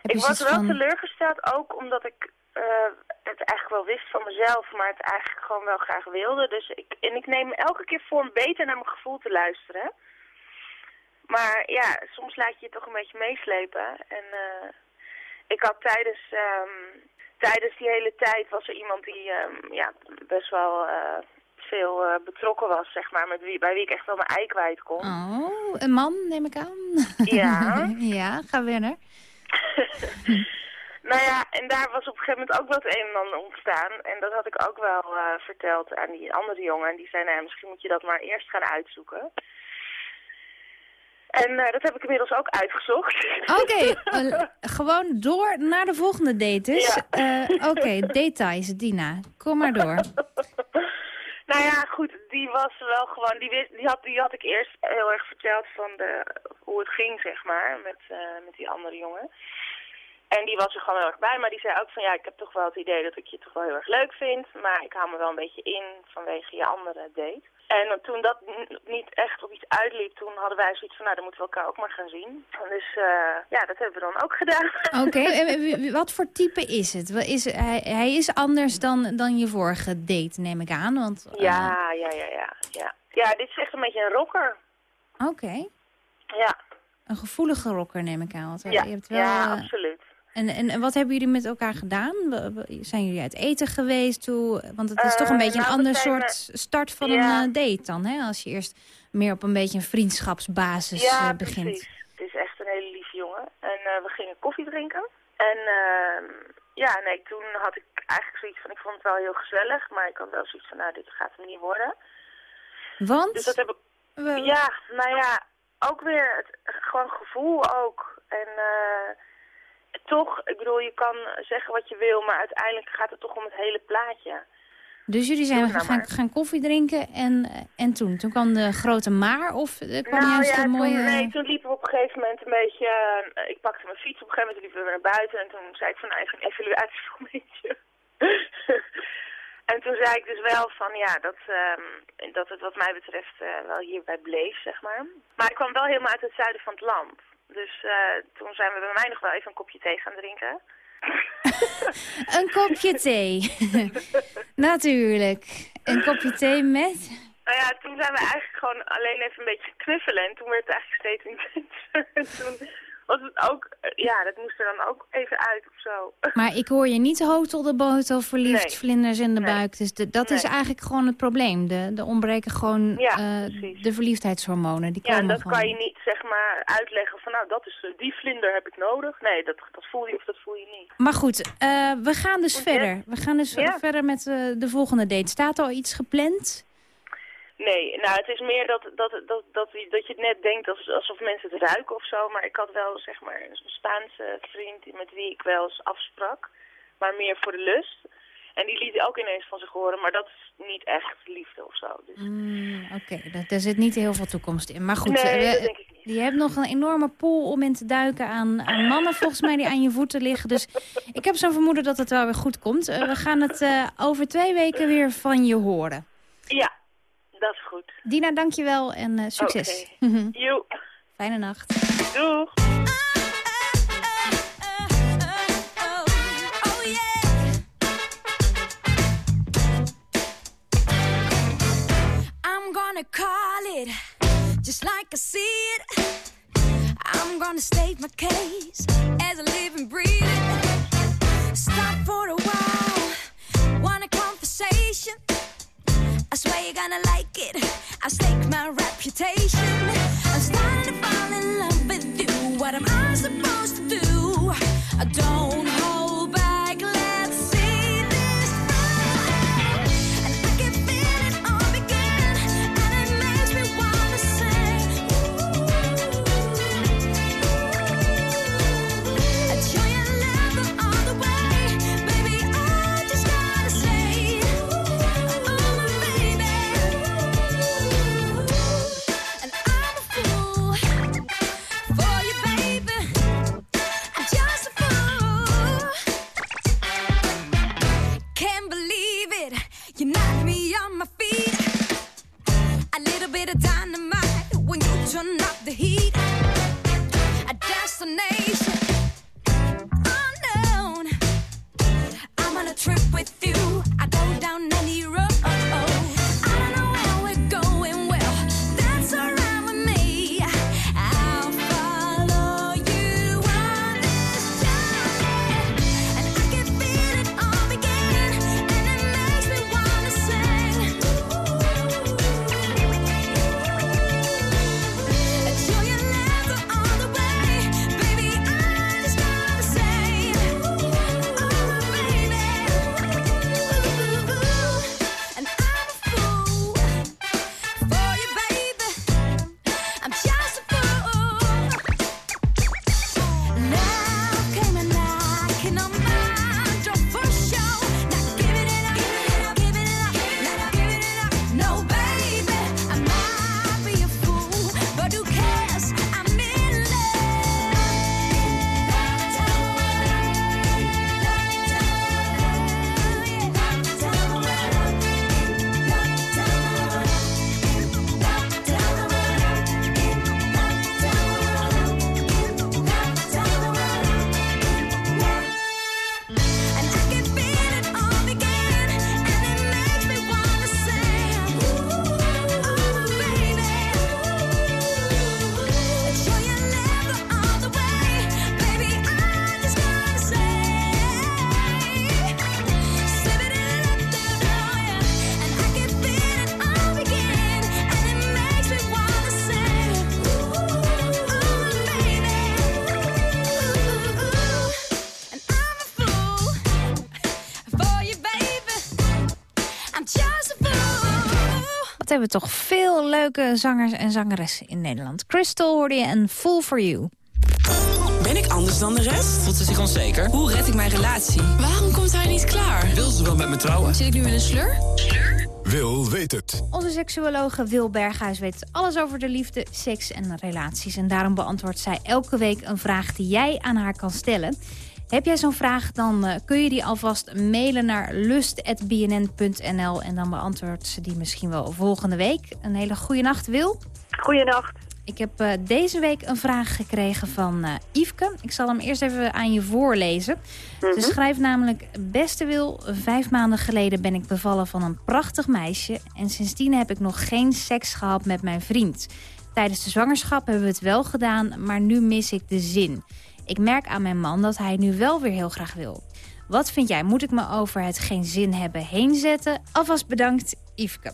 heb Ik was wel van... teleurgesteld ook omdat ik eh, het eigenlijk wel wist van mezelf, maar het eigenlijk gewoon wel graag wilde. Dus ik, en ik neem elke keer voor om beter naar mijn gevoel te luisteren. Maar ja, soms laat je je toch een beetje meeslepen. En eh, ik had tijdens, ehm, tijdens die hele tijd was er iemand die ehm, ja, best wel eh, veel eh, betrokken was, zeg maar, met wie, bij wie ik echt wel mijn ei kwijt kon. Oh, een man neem ik aan. Ja. ja, ga verder. Nou ja, en daar was op een gegeven moment ook wat een en ander ontstaan. En dat had ik ook wel eh, verteld aan die andere jongen. En die zei, nou ja, misschien moet je dat maar eerst gaan uitzoeken. En eh, dat heb ik inmiddels ook uitgezocht. Oké, gewoon door naar de volgende date Oké, details, Dina. Kom maar door. Nou ja, goed, die was wel gewoon, die, wist, die, had, die had ik eerst heel erg verteld van de, hoe het ging, zeg maar, met, eh, met die andere jongen. En die was er gewoon heel erg bij, maar die zei ook van ja, ik heb toch wel het idee dat ik je toch wel heel erg leuk vind, maar ik hou me wel een beetje in vanwege je andere date. En toen dat niet echt op iets uitliep, toen hadden wij zoiets van nou, dan moeten we elkaar ook maar gaan zien. Dus eh, ja, dat hebben we dan ook gedaan. Oké, en wat voor type is het? Is, hij, hij is anders dan, dan je vorige date, neem ik aan. Want, eh, Ja, ja, ja, ja, ja. Ja, dit is echt een beetje een rocker. Oké, Ja, een gevoelige rocker neem ik aan. Want, eh, ja, je hebt wel, ja absoluut. En, en, en wat hebben jullie met elkaar gedaan? Zijn jullie uit eten geweest? Hoe, want het is toch een Eh, beetje een nou, ander soort start van ja. een eh, date dan, hè? Als je eerst meer op een beetje een vriendschapsbasis ja, eh, begint. precies. Het is echt een hele lieve jongen. En eh, we gingen koffie drinken. En ehm, ja, nee, toen had ik eigenlijk zoiets van, ik vond het wel heel gezellig. Maar ik had wel zoiets van, nou, dit gaat hem niet worden. Want? Dus dat heb ik... We- Ja, nou ja, ook weer het gewoon gevoel ook. En eh, toch, ik bedoel, je kan zeggen wat je wil, maar uiteindelijk gaat het toch om het hele plaatje. Dus jullie zijn nou gaan, koffie drinken en, eh, en toen? Toen kwam de grote maar of er kwam nou juist ja, een mooie... toen, nee, toen liepen we op een gegeven moment een beetje... eh, ik pakte mijn fiets op een gegeven moment, liepen we weer naar buiten. En toen zei ik van, nou, even een evaluatie een beetje. en toen zei ik dus wel van, ja, dat, ehm, dat het wat mij betreft eh, wel hierbij bleef, zeg maar. Maar ik kwam wel helemaal uit het zuiden van het land. Dus eh, toen zijn we bij mij nog wel even een kopje thee gaan drinken. Een kopje thee. Natuurlijk. Een kopje thee met... Nou ja, toen zijn we eigenlijk gewoon alleen even een beetje knuffelen. En toen werd het eigenlijk steeds intenser. En toen was het ook, ja, dat moest er dan ook even uit of zo. Maar ik hoor je niet hotel de botel, verliefd, Nee. vlinders in de buik. Dus de- dat is eigenlijk gewoon het probleem. De, de ontbreken gewoon Ja, eh, de verliefdheidshormonen. Die Ja, komen dat gewoon. kan je niet zeg maar uitleggen van nou, dat is, eh, die vlinder heb ik nodig. Nee, dat, dat voel je of dat voel je niet. Maar goed, eh, we gaan dus verder. We gaan dus Ja. verder met de volgende date. Staat al iets gepland? Nee, nou het is meer dat, dat, dat, dat, dat je het net denkt als, alsof mensen het ruiken of zo. Maar ik had wel zeg maar een Spaanse vriend met wie ik wel eens afsprak. maar meer voor de lust. En die liet ook ineens van zich horen, maar dat is niet echt liefde of zo. Dus. Mm, Oké, daar- daar zit niet heel veel toekomst in. Maar goed, Nee, dat we- denk ik je hebt nog een enorme pool om in te duiken aan, aan mannen volgens mij die aan je voeten liggen. Dus ik heb zo'n vermoeden dat het wel weer goed komt. Eh, we gaan het eh, over twee weken weer van je horen. Ja, dat is goed. Dina, dankjewel en eh, succes. Joe. Fijne nacht. Doeg. I'm gonna call it just like I see it. I'm gonna state my case as a living, breathing. Stop for a while, want a conversation. I swear you're gonna like it. I stake my reputation. I'm starting to fall in love with you. What am I supposed to do? I don't hold dynamite. When you turn toch veel leuke zangers en zangeressen in Nederland. Crystal hoorde je en Full For You. Ben ik anders dan de rest? Voelt ze zich onzeker? Hoe red ik mijn relatie? Waarom komt hij niet klaar? Wil ze wel met me trouwen? Zit ik nu in een slur? Wil weet het. Onze seksuologe Wil Berghuis weet alles over de liefde, seks en relaties. En daarom beantwoordt zij elke week een vraag die jij aan haar kan stellen. Heb jij zo'n vraag, dan eh, kun je die alvast mailen naar lust.bnn.nl... en dan beantwoordt ze die misschien wel volgende week. Een hele goede nacht, Wil. Goeienacht. Ik heb eh, deze week een vraag gekregen van eh Yveske. Ik zal hem eerst even aan je voorlezen. Ze schrijft namelijk... Beste Wil, vijf maanden geleden ben ik bevallen van een prachtig meisje... en sindsdien heb ik nog geen seks gehad met mijn vriend. Tijdens de zwangerschap hebben we het wel gedaan, maar nu mis ik de zin. Ik merk aan mijn man dat hij nu wel weer heel graag wil. Wat vind jij? Moet ik me over het geen zin hebben heen zetten? Alvast bedankt, Yveske.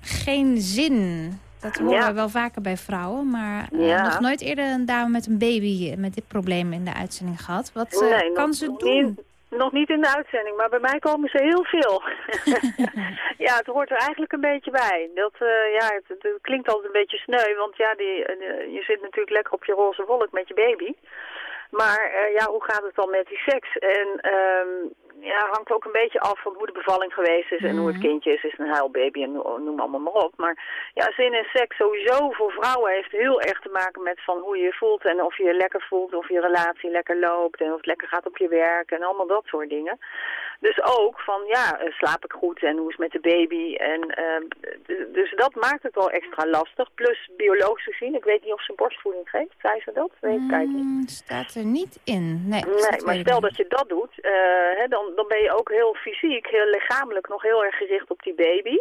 Geen zin. Dat horen Ja. we wel vaker bij vrouwen. Maar eh, Ja. nog nooit eerder een dame met een baby eh, met dit probleem in de uitzending gehad. Wat eh, Nee, kan nog- ze doen? Niet, nog niet in de uitzending, maar bij mij komen ze heel veel. ja, het hoort er eigenlijk een beetje bij. Dat, ja, het, het klinkt altijd een beetje sneu, want ja, die, je zit natuurlijk lekker op je roze wolk met je baby. Maar eh, ja, hoe gaat het dan met die seks? En ehm, ja, hangt ook een beetje af van hoe de bevalling geweest is en hoe het kindje is. Is het een huilbaby en no- noem allemaal maar op. Maar ja, zin in seks sowieso voor vrouwen heeft heel erg te maken met van hoe je je voelt en of je je lekker voelt, of je relatie lekker loopt en of het lekker gaat op je werk en allemaal dat soort dingen. Dus ook van ja, eh, slaap ik goed en hoe is het met de baby. En, eh, d- dus dat maakt het wel extra lastig. Plus biologisch gezien, ik weet niet of ze borstvoeding geeft, zei ze dat? Weet ik eigenlijk niet. Mm, staat er niet in. Nee, Nee, maar stel dat je dat doet, eh, hè, dan, dan ben je ook heel fysiek, heel lichamelijk nog heel erg gericht op die baby.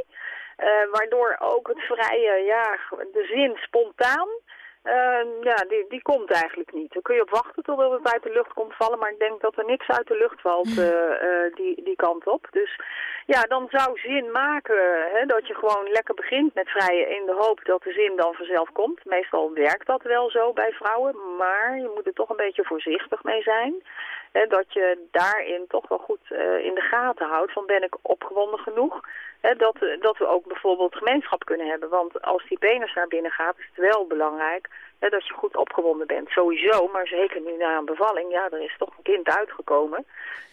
Eh, waardoor ook het vrije, ja, de zin spontaan, eh, ja, die, die komt eigenlijk niet. Dan kun je op wachten totdat het uit de lucht komt vallen, maar ik denk dat er niks uit de lucht valt eh, eh, die, die kant op. Dus ja, dan zou zin maken hè, dat je gewoon lekker begint met vrijen in de hoop dat de zin dan vanzelf komt. Meestal werkt dat wel zo bij vrouwen, maar je moet er toch een beetje voorzichtig mee zijn. Hè, dat je daarin toch wel goed eh, in de gaten houdt van ben ik opgewonden genoeg. Hè, dat, dat we ook bijvoorbeeld gemeenschap kunnen hebben. Want als die penis naar binnen gaat is het wel belangrijk hè, dat je goed opgewonden bent. Sowieso, maar zeker nu na een bevalling. Ja, er is toch een kind uitgekomen.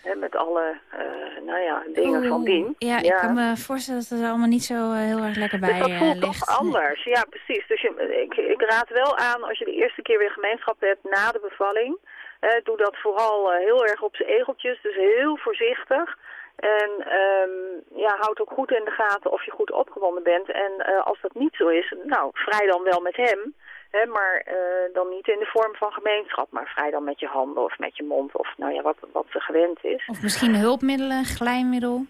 Hè, met alle eh, nou ja, dingen van dien. Ja, ik kan me voorstellen dat het allemaal niet zo eh, heel erg lekker bij Dus dat voelt ligt. toch anders. Ja, precies. Dus je, ik, ik raad wel aan als je de eerste keer weer gemeenschap hebt na de bevalling. Eh, doe dat vooral eh, heel erg op zijn egeltjes. Dus heel voorzichtig. En ehm, ja, houd ook goed in de gaten of je goed opgewonden bent. En eh, als dat niet zo is, nou, vrij dan wel met hem. Hè, maar dan niet in de vorm van gemeenschap. Maar vrij dan met je handen of met je mond. Of nou ja, wat, wat ze gewend is. Of misschien hulpmiddelen, glijmiddel.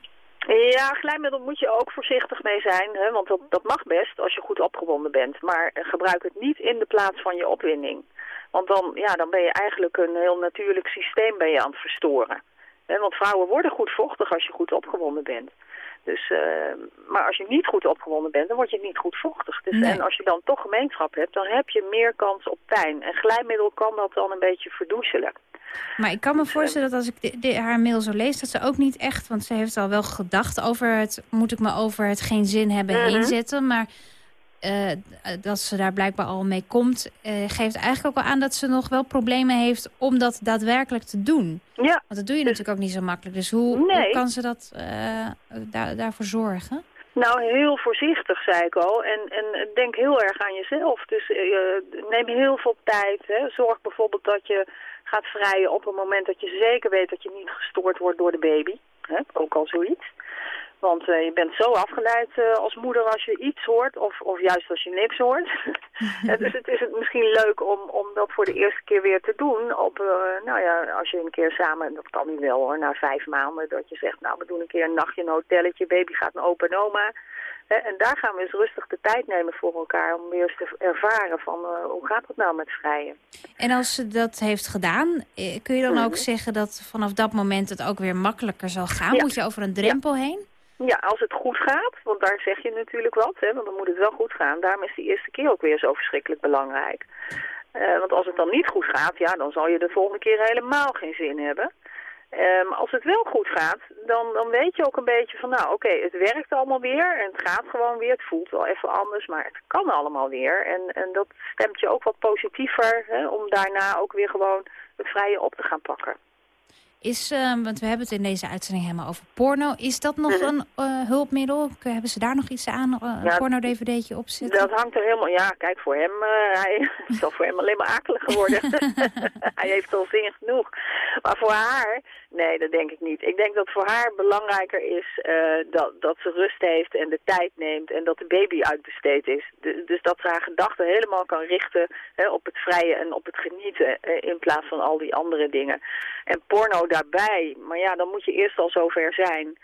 Ja, glijmiddel moet je ook voorzichtig mee zijn, hè, want dat, dat mag best als je goed opgewonden bent. Maar gebruik het niet in de plaats van je opwinding. Want dan, ja, dan ben je eigenlijk een heel natuurlijk systeem ben je aan het verstoren. Hè, want vrouwen worden goed vochtig als je goed opgewonden bent. Dus, eh, maar als je niet goed opgewonden bent, dan word je niet goed vochtig. Dus, Nee. En als je dan toch gemeenschap hebt, dan heb je meer kans op pijn. En glijmiddel kan dat dan een beetje verdoezelen. Maar ik kan me voorstellen dat als ik de, de- haar mail zo lees... dat ze ook niet echt, want ze heeft al wel gedacht over het... moet ik me over het geen zin hebben Mhm. heen zetten. Maar eh, dat ze daar blijkbaar al mee komt... eh, geeft eigenlijk ook al aan dat ze nog wel problemen heeft... om dat daadwerkelijk te doen. Ja. Want dat doe je natuurlijk ook niet zo makkelijk. Dus hoe, kan ze dat daar, daarvoor zorgen? Nou, heel voorzichtig, zei ik al. En, en denk heel erg aan jezelf. Dus neem heel veel tijd. Hè. Zorg bijvoorbeeld dat je gaat vrijen op een moment dat je zeker weet dat je niet gestoord wordt door de baby. Hè. Ook al zoiets. Want eh, je bent zo afgeleid eh, als moeder als je iets hoort, of, of juist als je niks hoort. Dus het is het misschien leuk om, om dat voor de eerste keer weer te doen. Op, eh, nou ja, als je een keer samen, dat kan nu wel hoor, na vijf maanden, dat je zegt, nou we doen een keer een nachtje een hotelletje, baby gaat naar opa en oma. En daar gaan we eens rustig de tijd nemen voor elkaar om weer eens te ervaren van hoe gaat het nou met vrijen. En als ze dat heeft gedaan, kun je dan ook Mhm. zeggen dat vanaf dat moment het ook weer makkelijker zal gaan? Ja. Moet je over een drempel heen? Ja, als het goed gaat, want daar zeg je natuurlijk wat, hè, want dan moet het wel goed gaan. Daarom is die eerste keer ook weer zo verschrikkelijk belangrijk. Eh, want als het dan niet goed gaat, ja, dan zal je de volgende keer helemaal geen zin hebben. Maar als het wel goed gaat, dan, dan weet je ook een beetje van, nou oké, het werkt allemaal weer en het gaat gewoon weer. Het voelt wel even anders, maar het kan allemaal weer. En, en dat stemt je ook wat positiever hè, om daarna ook weer gewoon het vrije op te gaan pakken. Is, eh, want we hebben het in deze uitzending helemaal over porno. Is dat nog Mhm. een eh, hulpmiddel? Hebben ze daar nog iets aan? eh, een Ja, porno-dvd'tje op zitten? Dat hangt er helemaal... Ja, kijk, voor hem... eh, hij het zal voor hem alleen maar akelig geworden. hij heeft al zin genoeg. Maar voor haar... Nee, dat denk ik niet. Ik denk dat voor haar belangrijker is dat, dat ze rust heeft en de tijd neemt en dat de baby uitbesteed is. Du- dus dat ze haar gedachten helemaal kan richten hè, op het vrije en op het genieten in plaats van al die andere dingen. En porno daarbij, maar ja, dan moet je eerst al zover zijn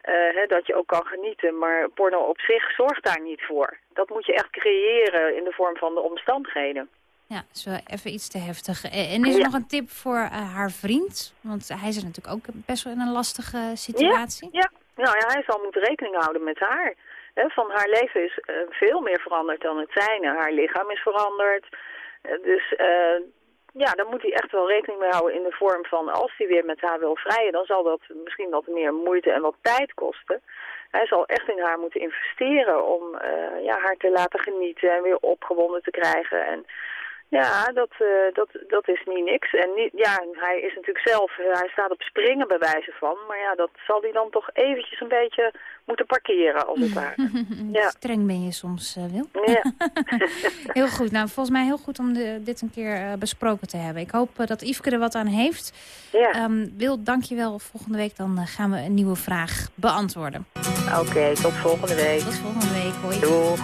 eh, hè, dat je ook kan genieten. Maar porno op zich zorgt daar niet voor. Dat moet je echt creëren in de vorm van de omstandigheden. Ja, is wel even iets te heftig. Eh, En is er Ja. nog een tip voor eh, haar vriend? Want hij zit natuurlijk ook best wel in een lastige situatie. Ja, ja. Nou ja, hij zal moeten rekening houden met haar. Van haar leven is veel meer veranderd dan het zijne. Haar lichaam is veranderd. Dus ja, daar moet hij echt wel rekening mee houden in de vorm van... als hij weer met haar wil vrijen, dan zal dat misschien wat meer moeite en wat tijd kosten. Hij zal echt in haar moeten investeren om eh, ja, haar te laten genieten en weer opgewonden te krijgen. En Ja, dat, eh, dat, dat is niet niks. En niet, ja, hij is natuurlijk zelf, eh, hij staat op springen bij wijze van. Maar ja, dat zal hij dan toch eventjes een beetje moeten parkeren, als het ware. Ja. Streng ben je soms, eh, Wil. Ja. heel goed. Nou, volgens mij heel goed om de, dit een keer besproken te hebben. Ik hoop dat Yveske er wat aan heeft. Ja. Ehm, Wil, dank je wel. Volgende week dan gaan we een nieuwe vraag beantwoorden. Oké, tot volgende week. Tot volgende week. Hoi. Doeg.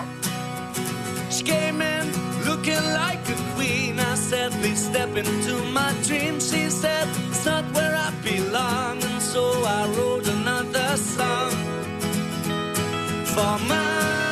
Step into my dream. She said, it's not where I belong. And so I wrote another song for my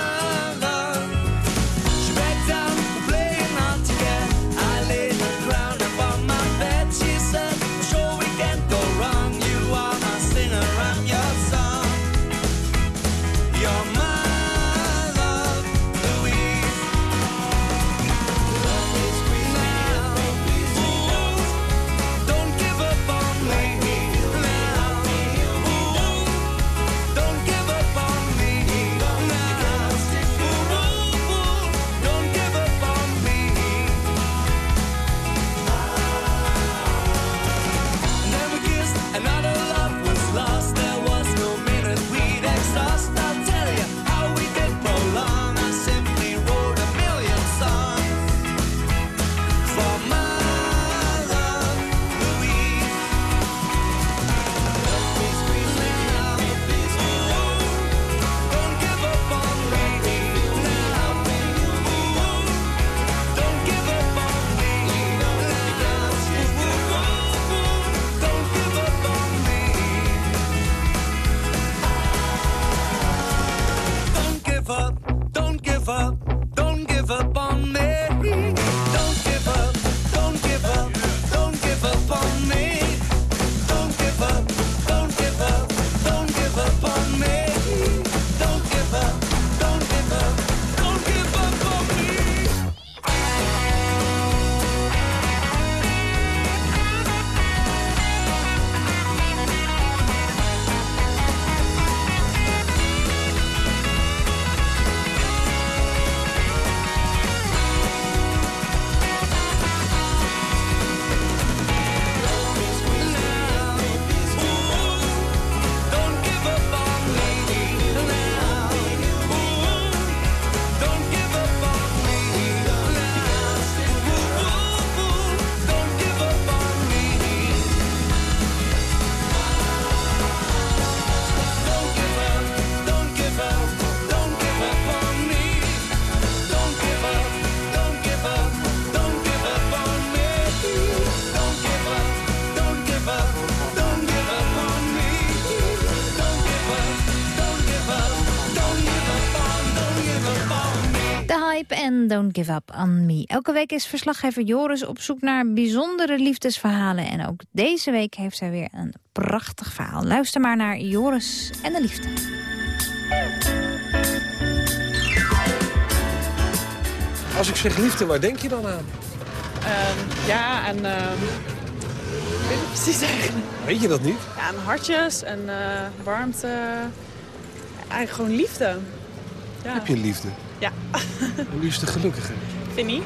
Don't Give Up On Me. Elke week is verslaggever Joris op zoek naar bijzondere liefdesverhalen. En ook deze week heeft hij weer een prachtig verhaal. Luister maar naar Joris en de liefde. Als ik zeg liefde, waar denk je dan aan? Ehm, ja, en ehm, ik weet het precies eigenlijk. Weet je dat niet? Ja, en hartjes en eh, warmte. Eigenlijk gewoon liefde. Ja. Heb je liefde? Ja. En wie is de gelukkige? Finny.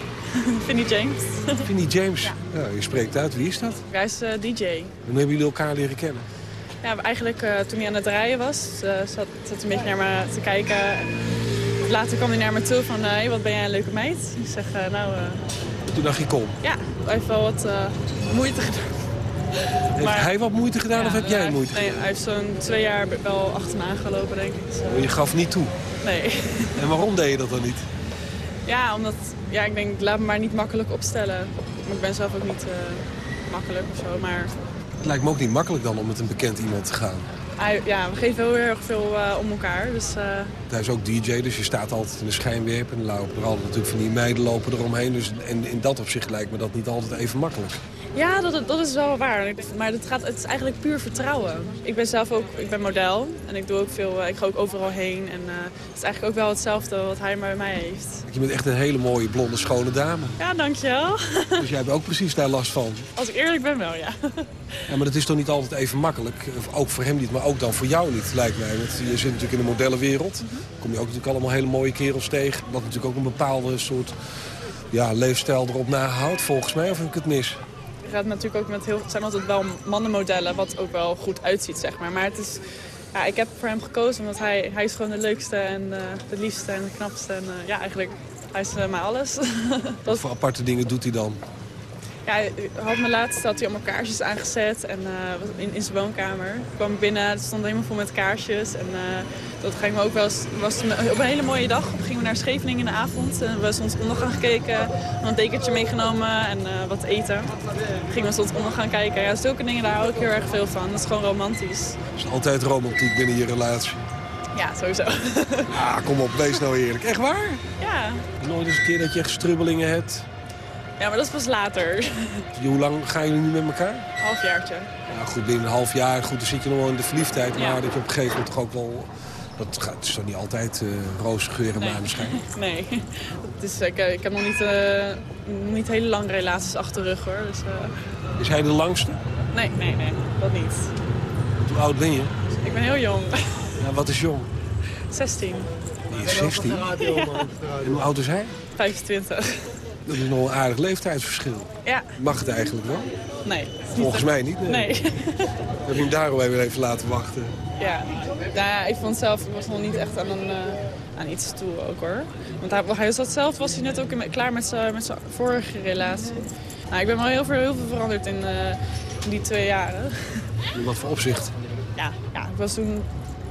Finny James. Finny James. Ja. je spreekt uit. Wie is dat? Hij is eh, DJ. Hoe hebben jullie elkaar leren kennen? Ja, eigenlijk eh, toen hij aan het rijden was, uh, zat, zat een beetje naar me te kijken. Later kwam hij naar me toe van, hé, wat ben jij een leuke meid? Ik zeg, nou, Toen dacht je, kom. ja, hij heeft wel wat moeite gedaan. Heeft hij wat moeite gedaan of heb jij moeite Nee, gedaan? hij heeft zo'n twee jaar wel achter me aangelopen, denk ik. Maar Je gaf niet toe. nee. En waarom deed je dat dan niet? Ja, omdat ja, ik denk, laat me maar niet makkelijk opstellen. Maar ik ben zelf ook niet eh, makkelijk of zo. Maar Het lijkt me ook niet makkelijk dan om met een bekend iemand te gaan. hij, ja, we geven heel erg veel eh, om elkaar. Dus eh, Hij is ook DJ, dus je staat altijd in de schijnwerper. En dan lopen er altijd natuurlijk van die meiden lopen eromheen. Dus in, in dat opzicht lijkt me dat niet altijd even makkelijk. Ja, dat, dat is wel waar. Maar het, gaat, het is eigenlijk puur vertrouwen. Ik ben zelf ook ik ben model. En ik, doe ook veel, eh, ik ga ook overal heen. En eh, het is eigenlijk ook wel hetzelfde wat hij bij mij heeft. Je bent echt een hele mooie, blonde, schone dame. Ja, dankjewel. Dus jij hebt ook precies daar last van. Als ik eerlijk ben wel, ja. Ja, maar dat is toch niet altijd even makkelijk? Ook voor hem niet, maar ook dan voor jou niet, lijkt mij. Want je zit natuurlijk in de modellenwereld. kom je ook natuurlijk allemaal hele mooie kerels tegen. Wat natuurlijk ook een bepaalde soort ja, leefstijl erop nahoudt, volgens mij, of heb ik het mis? Gaat natuurlijk ook met heel... Het zijn altijd wel mannenmodellen, wat ook wel goed uitziet, zeg maar. Maar het is... Ja, ik heb voor hem gekozen omdat hij, hij is gewoon de leukste en eh, de liefste en de knapste. En eh, ja, eigenlijk, hij is eh, mij alles. Wat voor aparte dingen doet hij dan? Ja, hij had me laatst had hij allemaal kaarsjes aangezet en, eh, in, in zijn woonkamer. Ik kwam binnen, het stond helemaal vol met kaarsjes. En uh, dat ging me ook wel eens, was op een hele mooie dag. Gingen we naar Scheveningen in de avond. En we hebben zonsondergang gekeken, een dekentje meegenomen en uh, wat eten. Gingen we zonsondergang kijken. Ja, zulke dingen, daar hou ik heel erg veel van. Dat is gewoon romantisch. Het is altijd romantiek binnen je relatie. Ja, sowieso. Ah, kom op, wees nou eerlijk. Echt waar? Ja. Nooit eens een keer dat je echt strubbelingen hebt? Ja, maar dat is pas later. Hoe lang gaan jullie nu met elkaar? Halfjaartje. Ja, goed, binnen een half jaar. Goed, dan zit je nog wel in de verliefdheid. Maar dat je op een gegeven moment toch ook wel... Dat gaat, het is toch niet altijd uh, roze geur en nee. maneschijn? Nee. Het is, ik, ik heb nog niet, uh, niet hele lange relaties achter de rug, hoor. Dus, uh... Is hij de langste? Nee, nee, nee. Dat niet. Hoe oud ben je? Ik ben heel jong. Ja, wat is jong? 16. Die is 16? Ja. En hoe oud is hij? 25. Dat is nog een aardig leeftijdsverschil. Ja. Mag het eigenlijk wel? Nee. Volgens mij niet, nee. nee. Heb je hem daarom even, even laten wachten? Ja. Nou ja, ik vond zelf, ik was nog niet echt aan, een, uh, aan iets toe ook hoor. Want hij, hij zat zelf, was hij net ook in, klaar met zijn met vorige relatie. Nou, ik ben wel heel veel, heel veel veranderd in, uh, in die twee jaren. In wat voor opzicht? Ja, ja ik was toen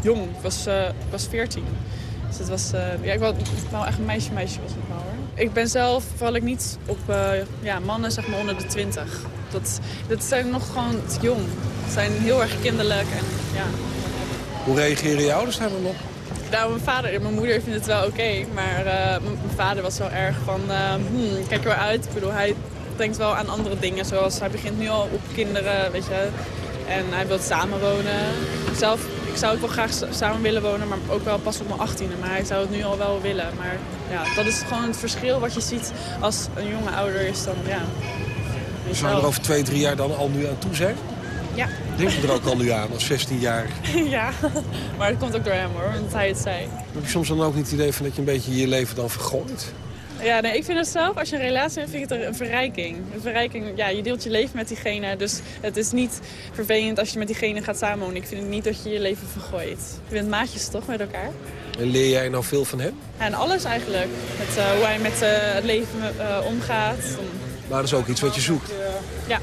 jong. Ik was, uh, ik was 14. Dus het was, ja, ik ik wou echt een meisje, meisje was ik wel hoor. Ik ben zelf, val ik niet op uh, ja, mannen zeg maar onder de 20. Dat, dat zijn nog gewoon jong. Ze zijn heel erg kinderlijk. En, ja. Hoe reageren je ouders daar dan op? Nou, mijn vader en mijn moeder vinden het wel oké. Okay, maar uh, mijn vader was wel erg van, uh, hmm, kijk er wel uit. Ik bedoel, hij denkt wel aan andere dingen. Zoals hij begint nu al op kinderen, weet je. En hij wil samenwonen. Zelf ik zou ook wel graag samen willen wonen, maar ook wel pas op mijn 18e. Maar hij zou het nu al wel willen. Maar ja, dat is gewoon het verschil wat je ziet als een jonge ouder is dan, ja. Zou je er over twee, drie jaar dan al nu aan toe zijn? Ja. Denk je er ook al nu aan, als 16 jaar? ja, maar dat komt ook door hem hoor, omdat hij het zei. Heb je soms dan ook niet het idee van dat je een beetje je leven dan vergooit? Ja, nee, ik vind het zelf, als je een relatie hebt, vind ik het een verrijking. Een verrijking, ja, je deelt je leven met diegene, dus het is niet vervelend als je met diegene gaat samenwonen. Ik vind het niet dat je je leven vergooit. Je bent maatjes toch met elkaar? En leer jij nou veel van hem? Ja, en alles eigenlijk. Met, uh, hoe hij met uh, het leven uh, omgaat. Maar dat is ook iets wat je zoekt? Ja.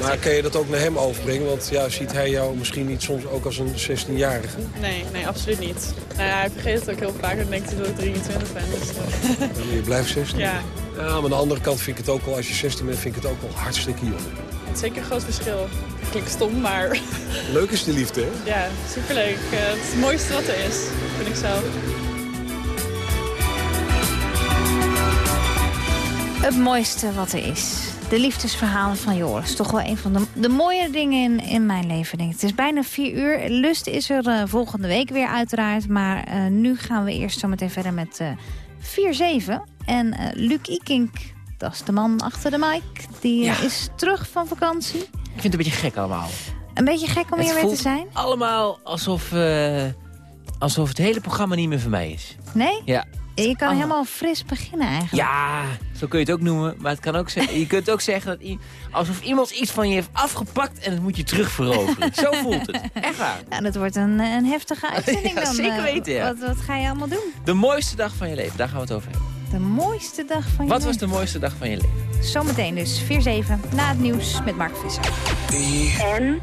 Maar kan je dat ook naar hem overbrengen? Want ja, ziet hij jou misschien niet soms ook als een 16-jarige? Nee, nee, absoluut niet. Nou ja, hij vergeet het ook heel vaak. Dan denkt hij dat ik 23 ben. Dus, uh... je blijft 16? Ja. ja. Maar aan de andere kant vind ik het ook wel, als je 16 bent, vind ik het ook wel hartstikke jong. Het is zeker een groot verschil. Klinkt stom, maar... Leuk is de liefde, hè? Ja, superleuk. Uh, het is het mooiste wat er is, vind ik zelf. Het mooiste wat er is. De liefdesverhalen van Joris. Toch wel een van de, de mooie dingen in, in mijn leven, denk ik. Het is bijna vier uur. Lust is er uh, volgende week weer uiteraard. Maar uh, nu gaan we eerst zo meteen verder met uh, 4-7. En Luc Ikink, dat is de man achter de mic. Die Ja. is terug van vakantie. Ik vind het een beetje gek allemaal. Een beetje gek om Het hier weer te zijn. allemaal alsof, eh, alsof het hele programma niet meer voor mij is. Nee? Ja. Je kan helemaal fris beginnen eigenlijk. Ja, zo kun je het ook noemen. Maar het kan ook zeggen, je kunt ook zeggen dat alsof iemand iets van je heeft afgepakt en het moet je terugveroveren. zo voelt het. Echt waar. Nou, dat wordt een, een heftige uitzending Ja, dan. zeker eh, weten, ja. Wat, wat ga je allemaal doen? De mooiste dag van je leven, daar gaan we het over hebben. De mooiste dag van je Wat was leven. de mooiste dag van je leven? Zometeen dus 4-7 na het nieuws met Mark Visser. En?